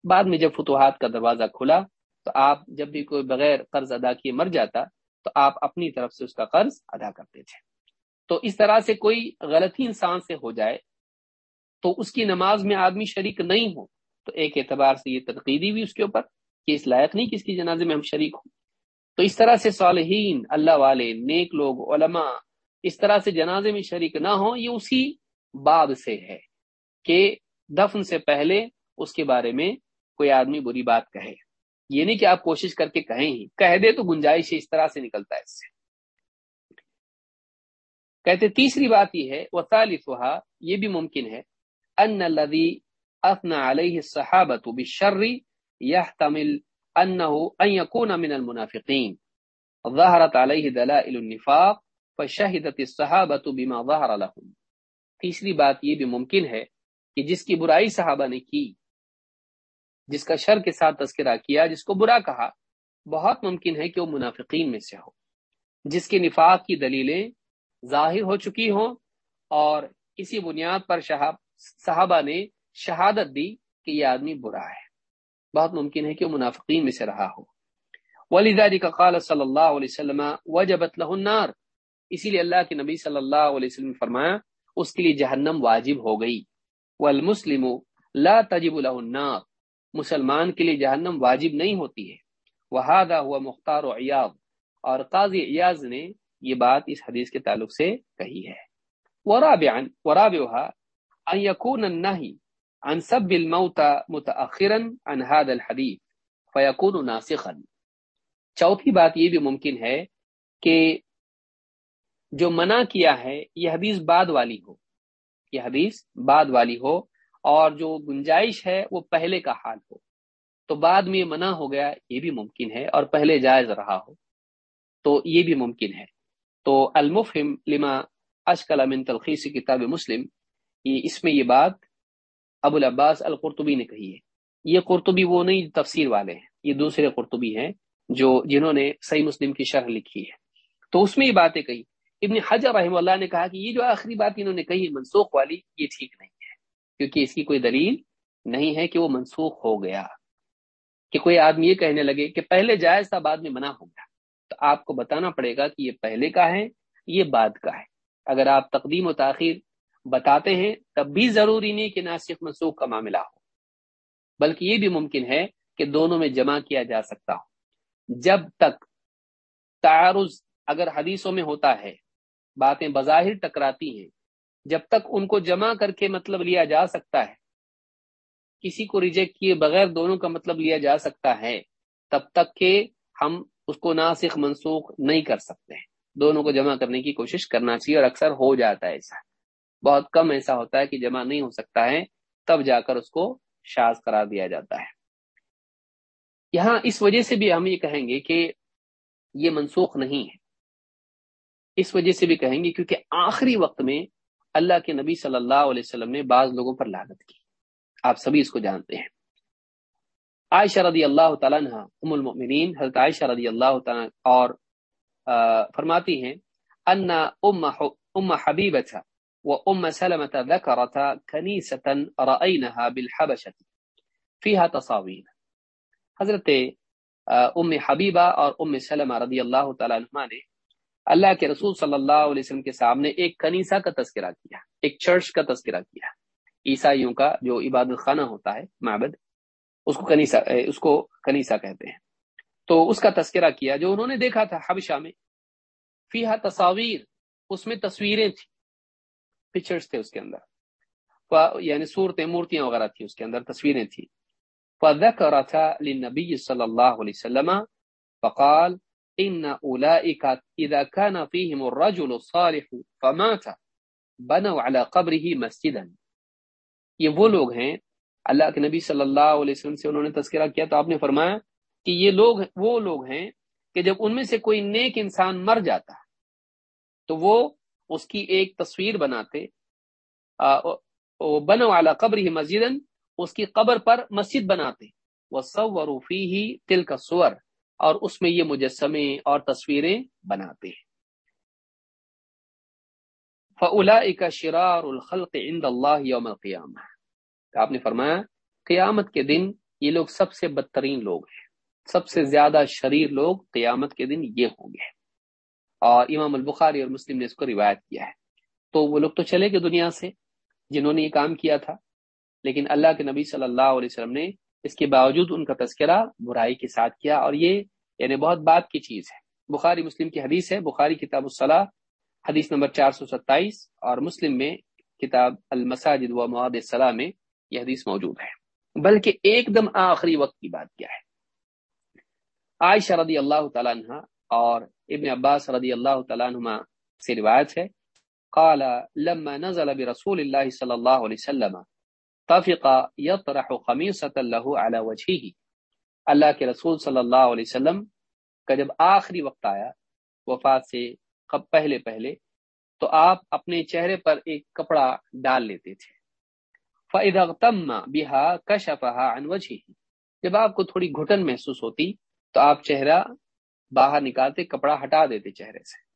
بعد میں جب فتوحات کا دروازہ کھلا، تو آپ جب بھی کوئی بغیر قرض ادا کیے مر جاتا، تو آپ اپنی طرف سے اس کا قرض ادا کرتے تھے۔ تو اس طرح سے کوئی غلطی انسان سے ہو جائے، تو اس کی نماز میں آدمی شریک نہیں ہو، تو ایک اعتبار سے یہ تنقیدی بھی اس کے اوپر کہ اس لائق نہیں کہ اس کی جنازے میں ہم شریک ہوں۔ تو اس طرح سے صالحین، اللہ والے، نیک لوگ، علماء، اس طرح سے جنازے میں شریک نہ ہوں، یہ اسی باب سے ہے۔ کہ دفن سے پہلے اس کے بارے میں کوئی آدمی بری بات کہے۔ یہ نہیں کہ آپ کوشش کر کے کہیں ہی۔ کہہ دے تو گنجائش اس طرح سے نکلتا ہے اس سے۔ کہتے تیسری بات یہ ہے وہ طالف یہ بھی ممکن ہے۔ ان الذي اثنى عليه الصحابه بالشر يحتمل انه ان يكون من المنافقين ظهرت عليه دلائل النفاق فشهدت الصحابه بما ظهر لهم۔ تیسری بات یہ بھی ممکن ہے کہ جس کی برائی صحابہ نے کی، جس کا شر کے ساتھ تذکرہ کیا، جس کو برا کہا، بہت ممکن ہے کہ وہ منافقین میں سے ہو۔ جس کے نفاق کی دلیلیں ظاہر ہو چکی ہوں اور اسی بنیاد پر صحابہ نے شہادت دی کہ یہ آدمی برا ہے۔ بہت ممکن ہے کہ وہ منافقین میں سے رہا ہو۔ ولی کا قال صلی اللہ علیہ وسلم وجبت له النار۔ اسی لیے اللہ کے نبی صلی اللہ علیہ وسلم فرمایا، اس کے لیے جہنم واجب ہو گئی۔ والمسلم لا تجب له النار۔ مسلمان کے لیے جہنم واجب نہیں ہوتی ہے۔ وہذا هو مختار و عیاض اور قاضی عیاض نے یہ بات اس حدیث کے تعلق سے کہی ہے۔ ورابعا ورابعها ان يكون النهي عن سب الموتى متاخرا عن هذا الحديث فيكون ناسخا۔ چوتھی بات یہ بھی ممکن ہے کہ جو منع کیا ہے، یہ حدیث بعد والی ہو۔ یہ حدیث بعد والی ہو اور جو گنجائش ہے وہ پہلے کا حال ہو۔ تو بعد میں منع ہو گیا، یہ بھی ممکن ہے اور پہلے جائز رہا ہو۔ تو یہ بھی ممکن ہے۔ تو المفہم لما اشکل من تلخیص کتاب مسلم، یہ اس میں یہ بات ابو العباس القرطبی نے کہی ہے۔ یہ قرطبی وہ نہیں، تفسیر والے ہیں۔ یہ دوسرے قرطبی ہیں جو جنہوں نے صحیح مسلم کی شرح لکھی ہے۔ تو اس میں یہ باتیں کہی۔ ابن حجر رحم اللہ نے کہا کہ یہ جو آخری بات انہوں نے کہی منسوخ والی، یہ ٹھیک نہیں ہے۔ کیونکہ اس کی کوئی دلیل نہیں ہے کہ وہ منسوخ ہو گیا۔ کہ کوئی آدمی یہ کہنے لگے کہ پہلے جائز تھا، بعد میں منع ہو گیا۔ تو آپ کو بتانا پڑے گا کہ یہ پہلے کا ہے، یہ بعد کا ہے۔ اگر آپ تقدیم و تاخیر بتاتے ہیں، تب بھی ضروری نہیں کہ ناسک منسوخ کا معاملہ ہو۔ بلکہ یہ بھی ممکن ہے کہ دونوں میں جمع کیا جا سکتا ہو۔ جب تک تعارض اگر حدیثوں میں ہوتا ہے باتیں بظاہر ٹکراتی ہیں۔ جب تک ان کو جمع کر کے مطلب لیا جا سکتا ہے، کسی کو ریجیکٹ کیے بغیر دونوں کا مطلب لیا جا سکتا ہے، تب تک کہ ہم اس کو ناسخ منسوخ نہیں کر سکتے۔ دونوں کو جمع کرنے کی کوشش کرنا چاہیے اور اکثر ہو جاتا ہے ایسا۔ بہت کم ایسا ہوتا ہے کہ جمع نہیں ہو سکتا ہے، تب جا کر اس کو شاز قرار دیا جاتا ہے۔ یہاں اس وجہ سے بھی ہم یہ کہیں گے کہ یہ منسوخ نہیں ہے۔ اس وجہ سے بھی کہیں گے کیونکہ آخری وقت میں اللہ کے نبی صلی اللہ علیہ وسلم نے بعض لوگوں پر لاگت کی۔ آپ سبھی اس کو جانتے ہیں۔ عائشہ رضی اللہ تعالیٰ عنہ ام المؤمنین، حضرت عائشہ رضی اللہ تعالیٰ اور فرماتی ہیں، ان ام ام حبیبہ وام سلمة ذكرتا كنيسة رأينها بالحبشة فيها تصاویر۔ حضرت ام حبیبہ اور ام سلمہ رضی اللہ تعالیٰ عنہ نے اللہ کے رسول صلی اللہ علیہ وسلم کے سامنے ایک کنیسا کا تذکرہ کیا، ایک چرچ کا تذکرہ کیا۔ عیسائیوں کا جو عبادت خانہ ہوتا ہے، معبد، اس کو کنیسا اس کو کنیسا کہتے ہیں۔ تو اس کا تذکرہ کیا جو انہوں نے دیکھا تھا حبشہ میں۔ فیحا تصاویر، اس میں تصویریں تھیں۔ پکچرز تھے اس کے اندر۔ یعنی صورتیں، مورتیاں وغیرہ تھیں اس کے اندر، تصویریں تھیں۔ فذكرت للنبي صلى الله عليه وسلم، فقال ان اولئك اذا كان فيهم الرجل الصالح فمات، بنوا على قبره مسجدا. یہ وہ لوگ ہیں، اللہ کے نبی صلی اللہ علیہ وسلم سے انہوں نے تذکرہ کیا تو آپ نے فرمایا کہ یہ لوگ، وہ لوگ ہیں کہ جب ان میں سے کوئی نیک انسان مر جاتا تو وہ اس کی ایک تصویر بناتے بنو اعلی قبر ہی مسجد اس کی قبر پر مسجد بناتے. وہ سوروفی ہی تل کا سور اور اس میں یہ مجسمے اور تصویریں بناتے ہیں۔ فلا کا شرار الخلق عند اللہ یوم القیامہ آپ نے فرمایا، قیامت کے دن یہ لوگ سب سے بدترین لوگ ہیں۔ سب سے زیادہ شریر لوگ قیامت کے دن یہ ہوں گے۔ اور امام البخاری اور مسلم نے اس کو روایت کیا ہے۔ تو وہ لوگ تو چلے گئے دنیا سے، جنہوں نے یہ کام کیا تھا۔ لیکن اللہ کے نبی صلی اللہ علیہ وسلم نے اس کے باوجود ان کا تذکرہ برائی کے ساتھ کیا اور یہ یعنی بہت بات کی چیز ہے۔ بخاری مسلم کی حدیث ہے، بخاری کتاب الصلاح، حدیث نمبر چار سو ستائیس اور مسلم میں کتاب المساجد و مواد صلاح میں یہ حدیث موجود ہے۔ بلکہ ایک دم آخری وقت کی بات کیا ہے۔ عائشہ رضی اللہ تعالیٰ عنہ اور ابن عباس رضی اللہ تعالیٰ عنہ سے روایت ہے، قال لما نزل برسول اللہ صلی اللہ علیہ وسلم طفق يطرح خميصة له على وجهه. اللہ کے رسول صلی اللہ علیہ وسلم کا جب آخری وقت آیا، وفات سے پہلے پہلے، تو آپ اپنے چہرے پر ایک کپڑا ڈال لیتے تھے۔ فَإِذَا اغْتَمَّ بِهَا كَشَفَهَا عَنْ جب آپ کو تھوڑی گھٹن محسوس ہوتی، تو آپ چہرہ باہر نکالتے، کپڑا ہٹا دیتے چہرے سے۔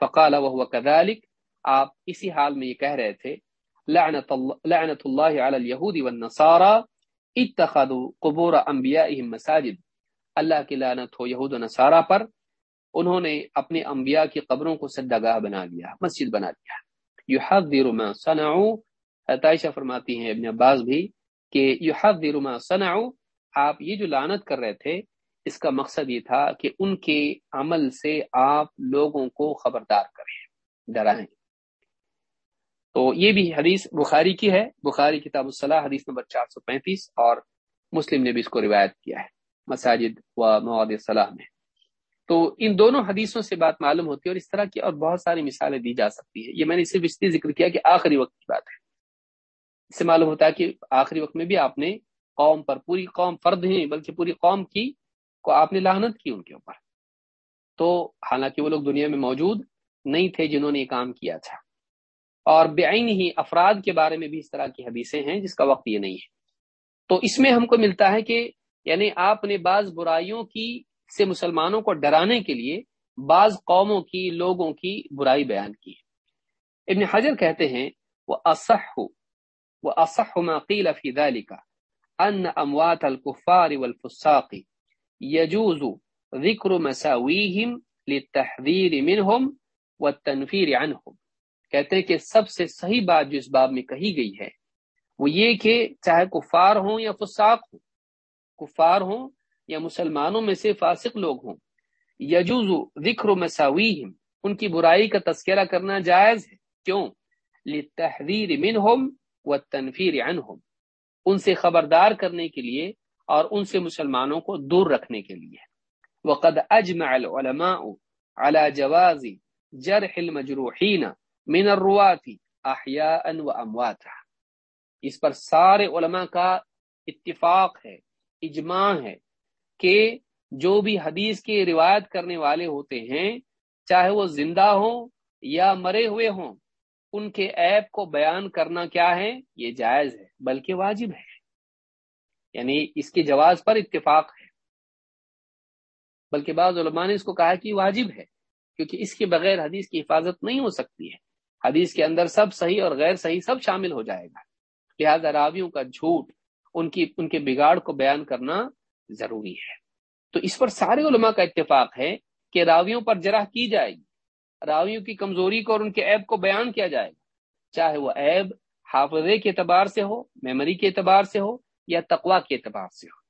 فقال وهو كذلك۔ آپ اسی حال میں یہ کہہ رہے تھے لعنت لعنت اللہ علی اليهود والنصارى، اتخذوا قبور انبیائهم مساجد. اللہ کی لعنت ہو یہود و نصارہ پر، انہوں نے اپنے انبیاء کی قبروں کو سجدہ بنا لیا، مسجد بنا لیا۔ یحذر ما صنعوا عائشہ فرماتی ہیں، ابن عباس بھی، کہ یحذر ما صنعوا، آپ یہ جو لعنت کر رہے تھے، اس کا مقصد یہ تھا کہ ان کے عمل سے آپ لوگوں کو خبردار کریں، ڈرائیں۔ تو یہ بھی حدیث بخاری کی ہے۔ بخاری کتاب الصلاح، حدیث نمبر چار سو پینتیس اور مسلم نے بھی اس کو روایت کیا ہے مساجد و مواد صلاح میں۔ تو ان دونوں حدیثوں سے بات معلوم ہوتی ہے اور اس طرح کی اور بہت ساری مثالیں دی جا سکتی ہے یہ میں نے صرف اس لیے ذکر کیا کہ آخری وقت کی بات ہے۔ اس سے معلوم ہوتا ہے کہ آخری وقت میں بھی آپ نے قوم پر پوری قوم فرد ہیں، بلکہ پوری قوم کی کو آپ نے لہنت کی ان کے اوپر۔ تو حالانکہ وہ لوگ دنیا میں موجود نہیں تھے جنہوں نے یہ کام کیا تھا۔ اور بعین ہی افراد کے بارے میں بھی اس طرح کی حدیثیں ہیں، جس کا وقت یہ نہیں ہے۔ تو اس میں ہم کو ملتا ہے کہ یعنی آپ نے بعض برائیوں کی سے مسلمانوں کو ڈرانے کے لیے بعض قوموں کی، لوگوں کی برائی بیان کی ابن حجر کہتے ہیں، وہ اصح وہ اصح قیل فی ذلك ان اموات الكفار والفساق يجوز ذکر مساویہم للتحذیر منہم والتنفیر عنہم۔ کہتے ہیں کہ سب سے صحیح بات جو اس باب میں کہی گئی ہے، وہ یہ کہ چاہے کفار ہوں یا فساق ہوں، کفار ہوں یا مسلمانوں میں سے فاسق لوگ ہوں، یجوز ذکر مساویہم، ان کی برائی کا تذکرہ کرنا جائز ہے۔ کیوں؟ لتحذیر منہم والتنفیر عنہم، ان سے خبردار کرنے کے لیے اور ان سے مسلمانوں کو دور رکھنے کے لیے۔ وقد اجمع العلماء على جواز جرح المجروحین من الروات احیاء و اموات اس پر سارے علماء کا اتفاق ہے، اجماع ہے کہ جو بھی حدیث کی روایت کرنے والے ہوتے ہیں، چاہے وہ زندہ ہوں یا مرے ہوئے ہوں، ان کے عیب کو بیان کرنا کیا ہے؟ یہ جائز ہے، بلکہ واجب ہے۔ یعنی اس کے جواز پر اتفاق ہے۔ بلکہ بعض علماء نے اس کو کہا کہ واجب ہے، کیونکہ اس کے بغیر حدیث کی حفاظت نہیں ہو سکتی ہے۔ حدیث کے اندر سب صحیح اور غیر صحیح سب شامل ہو جائے گا۔ لہذا راویوں کا جھوٹ، ان کی، ان کے بگاڑ کو بیان کرنا ضروری ہے۔ تو اس پر سارے علماء کا اتفاق ہے کہ راویوں پر جرح کی جائے گی۔ راویوں کی کمزوری کو اور ان کے عیب کو بیان کیا جائے گا۔ چاہے وہ عیب حافظے کے اعتبار سے ہو، میموری کے اعتبار سے ہو یا تقوا کے اعتبار سے ہو۔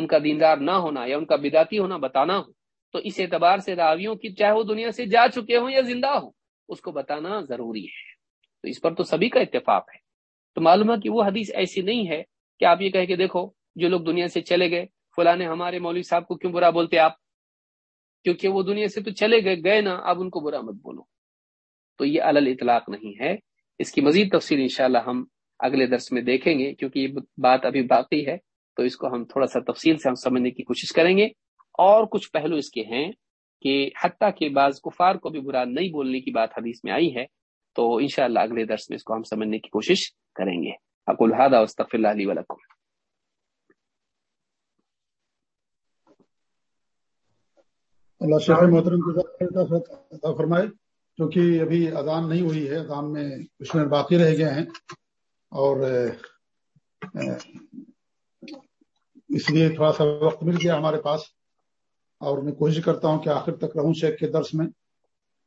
ان کا دیندار نہ ہونا یا ان کا بداتی ہونا، بتانا ہو، تو اس اعتبار سے راویوں کی، چاہے وہ دنیا سے جا چکے ہوں یا زندہ ہوں اس کو بتانا ضروری ہے۔ تو اس پر تو سبھی کا اتفاق ہے۔ تو معلوم ہے کہ وہ حدیث ایسی نہیں ہے کہ آپ یہ کہہ کے دیکھو، جو لوگ دنیا سے چلے گئے، فلاں ہمارے مولوی صاحب کو کیوں برا بولتے آپ؟ کیونکہ وہ دنیا سے تو چلے گئے گئے نا، اب ان کو برا مت بولو۔ تو یہ الل اطلاق نہیں ہے۔ اس کی مزید تفصیل انشاءاللہ ہم اگلے درس میں دیکھیں گے، کیونکہ یہ بات ابھی باقی ہے۔ تو اس کو ہم تھوڑا سا تفصیل سے ہم سمجھنے کی کوشش کریں گے۔ اور کچھ پہلو اس کے ہیں۔ کہ حتیٰ کے بعض کفار کو بھی برا نہیں بولنے کی بات حدیث میں آئی ہے، تو انشاءاللہ اگلے درس میں اس کو ہم سمجھنے کی کوشش کریں گے۔ وصطف اللہ علیہ ولکم اللہ شیخ محترم فرمائے، کیونکہ ابھی اذان نہیں ہوئی ہے، اذان میں کچھ منٹ باقی رہ گئے ہیں۔ اور اس لیے تھوڑا سا وقت مل گیا ہمارے پاس۔ اور میں کوشش کرتا ہوں کہ آخر تک رہوں شیخ کے درس میں۔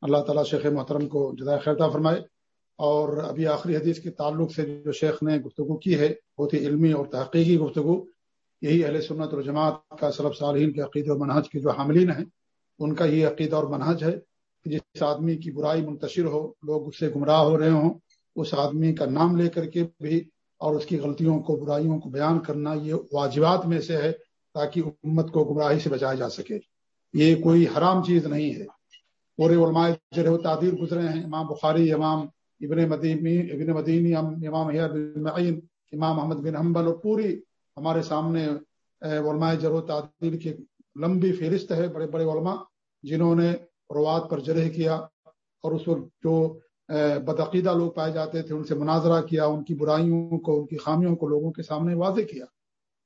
اللہ تعالیٰ شیخ محترم کو جدائے خیرتا فرمائے۔ اور ابھی آخری حدیث کے تعلق سے جو شیخ نے گفتگو کی ہے، بہت ہی علمی اور تحقیقی گفتگو، یہی اہل سنت اور جماعت کا سلب صالحین کے عقید و منہج کے جو حاملین ہیں، ان کا یہ عقیدہ اور منہج ہے کہ جس آدمی کی برائی منتشر ہو، لوگ اس سے گمراہ ہو رہے ہوں، اس آدمی کا نام لے کر کے بھی اور اس کی غلطیوں کو برائیوں کو بیان کرنا، یہ واجبات میں سے ہے۔ تاکہ امت کو گمراہی سے بچایا جا سکے۔ یہ کوئی حرام چیز نہیں ہے۔ پورے علماء جرح و تعدیر گزرے ہیں۔ امام بخاری، امام ابن مدینی ابن مدینی، امام بن معین، امام محمد بن حنبل اور پوری ہمارے سامنے علماء جرح و تعدیر کی لمبی فہرست ہے۔ بڑے بڑے علماء جنہوں نے روات پر جرح کیا اور اس وقت جو بدعقیدہ لوگ پائے جاتے تھے، ان سے مناظرہ کیا، ان کی برائیوں کو، ان کی خامیوں کو لوگوں کے سامنے واضح کیا۔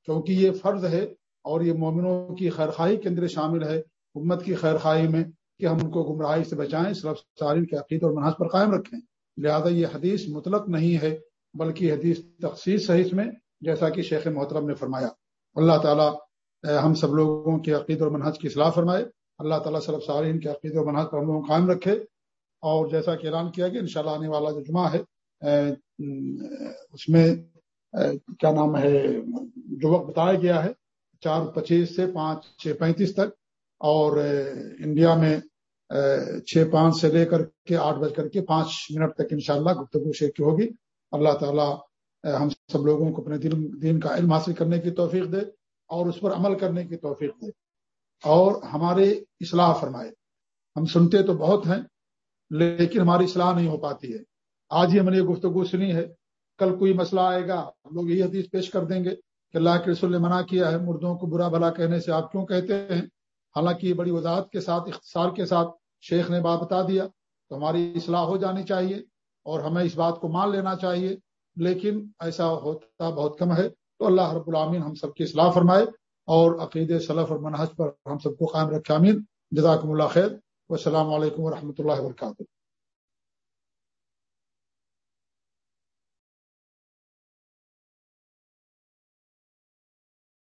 کیونکہ یہ فرض ہے اور یہ مومنوں کی خیرخواہی کے اندر شامل ہے، امت کی خیرخواہی میں کہ ہم ان کو گمراہی سے بچائیں صرف سارین کے عقید اور منحص پر قائم رکھیں۔ لہذا یہ حدیث مطلق نہیں ہے، بلکہ حدیث تخصیص ہے اس میں، جیسا کہ شیخ محترم نے فرمایا۔ اللہ تعالیٰ ہم سب لوگوں کے عقید اور منحص کی اصلاح فرمائے۔ اللہ تعالیٰ صرف سارین کے عقید و منحص پر ہم لوگوں قائم رکھے۔ اور جیسا کہ اعلان کیا گیا، انشاءاللہ آنے والا جو جمعہ ہے اس میں کیا نام ہے، جو وقت بتایا گیا ہے چار پچیس سے پانچ، چھ پینتیس تک اور انڈیا میں چھ پانچ سے لے کر کے آٹھ بج کر کے پانچ منٹ تک انشاءاللہ گفتگو شیخ کی ہوگی۔ اللہ تعالیٰ ہم سب لوگوں کو اپنے دل دین کا علم حاصل کرنے کی توفیق دے اور اس پر عمل کرنے کی توفیق دے اور ہمارے اصلاح فرمائے۔ ہم سنتے تو بہت ہیں لیکن ہماری اصلاح نہیں ہو پاتی ہے۔ آج ہی ہم نے یہ گفتگو سنی ہے۔ کل کوئی مسئلہ آئے گا، ہم لوگ یہی حدیث پیش کر دیں گے۔ کہ اللہ کے رسول نے منع کیا ہے مردوں کو برا بھلا کہنے سے آپ کیوں کہتے ہیں؟ حالانکہ یہ بڑی وضاحت کے ساتھ، اختصار کے ساتھ شیخ نے بات بتا دیا تو ہماری اصلاح ہو جانی چاہیے اور ہمیں اس بات کو مان لینا چاہیے۔ لیکن ایسا ہوتا بہت کم ہے۔ تو اللہ رب العامین ہم سب کی اصلاح فرمائے اور عقید صلف اور منحج پر ہم سب کو قائم رکھے امین جزاکم اللہ خیر۔ والسلام علیکم ورحمۃ اللہ وبرکاتہ۔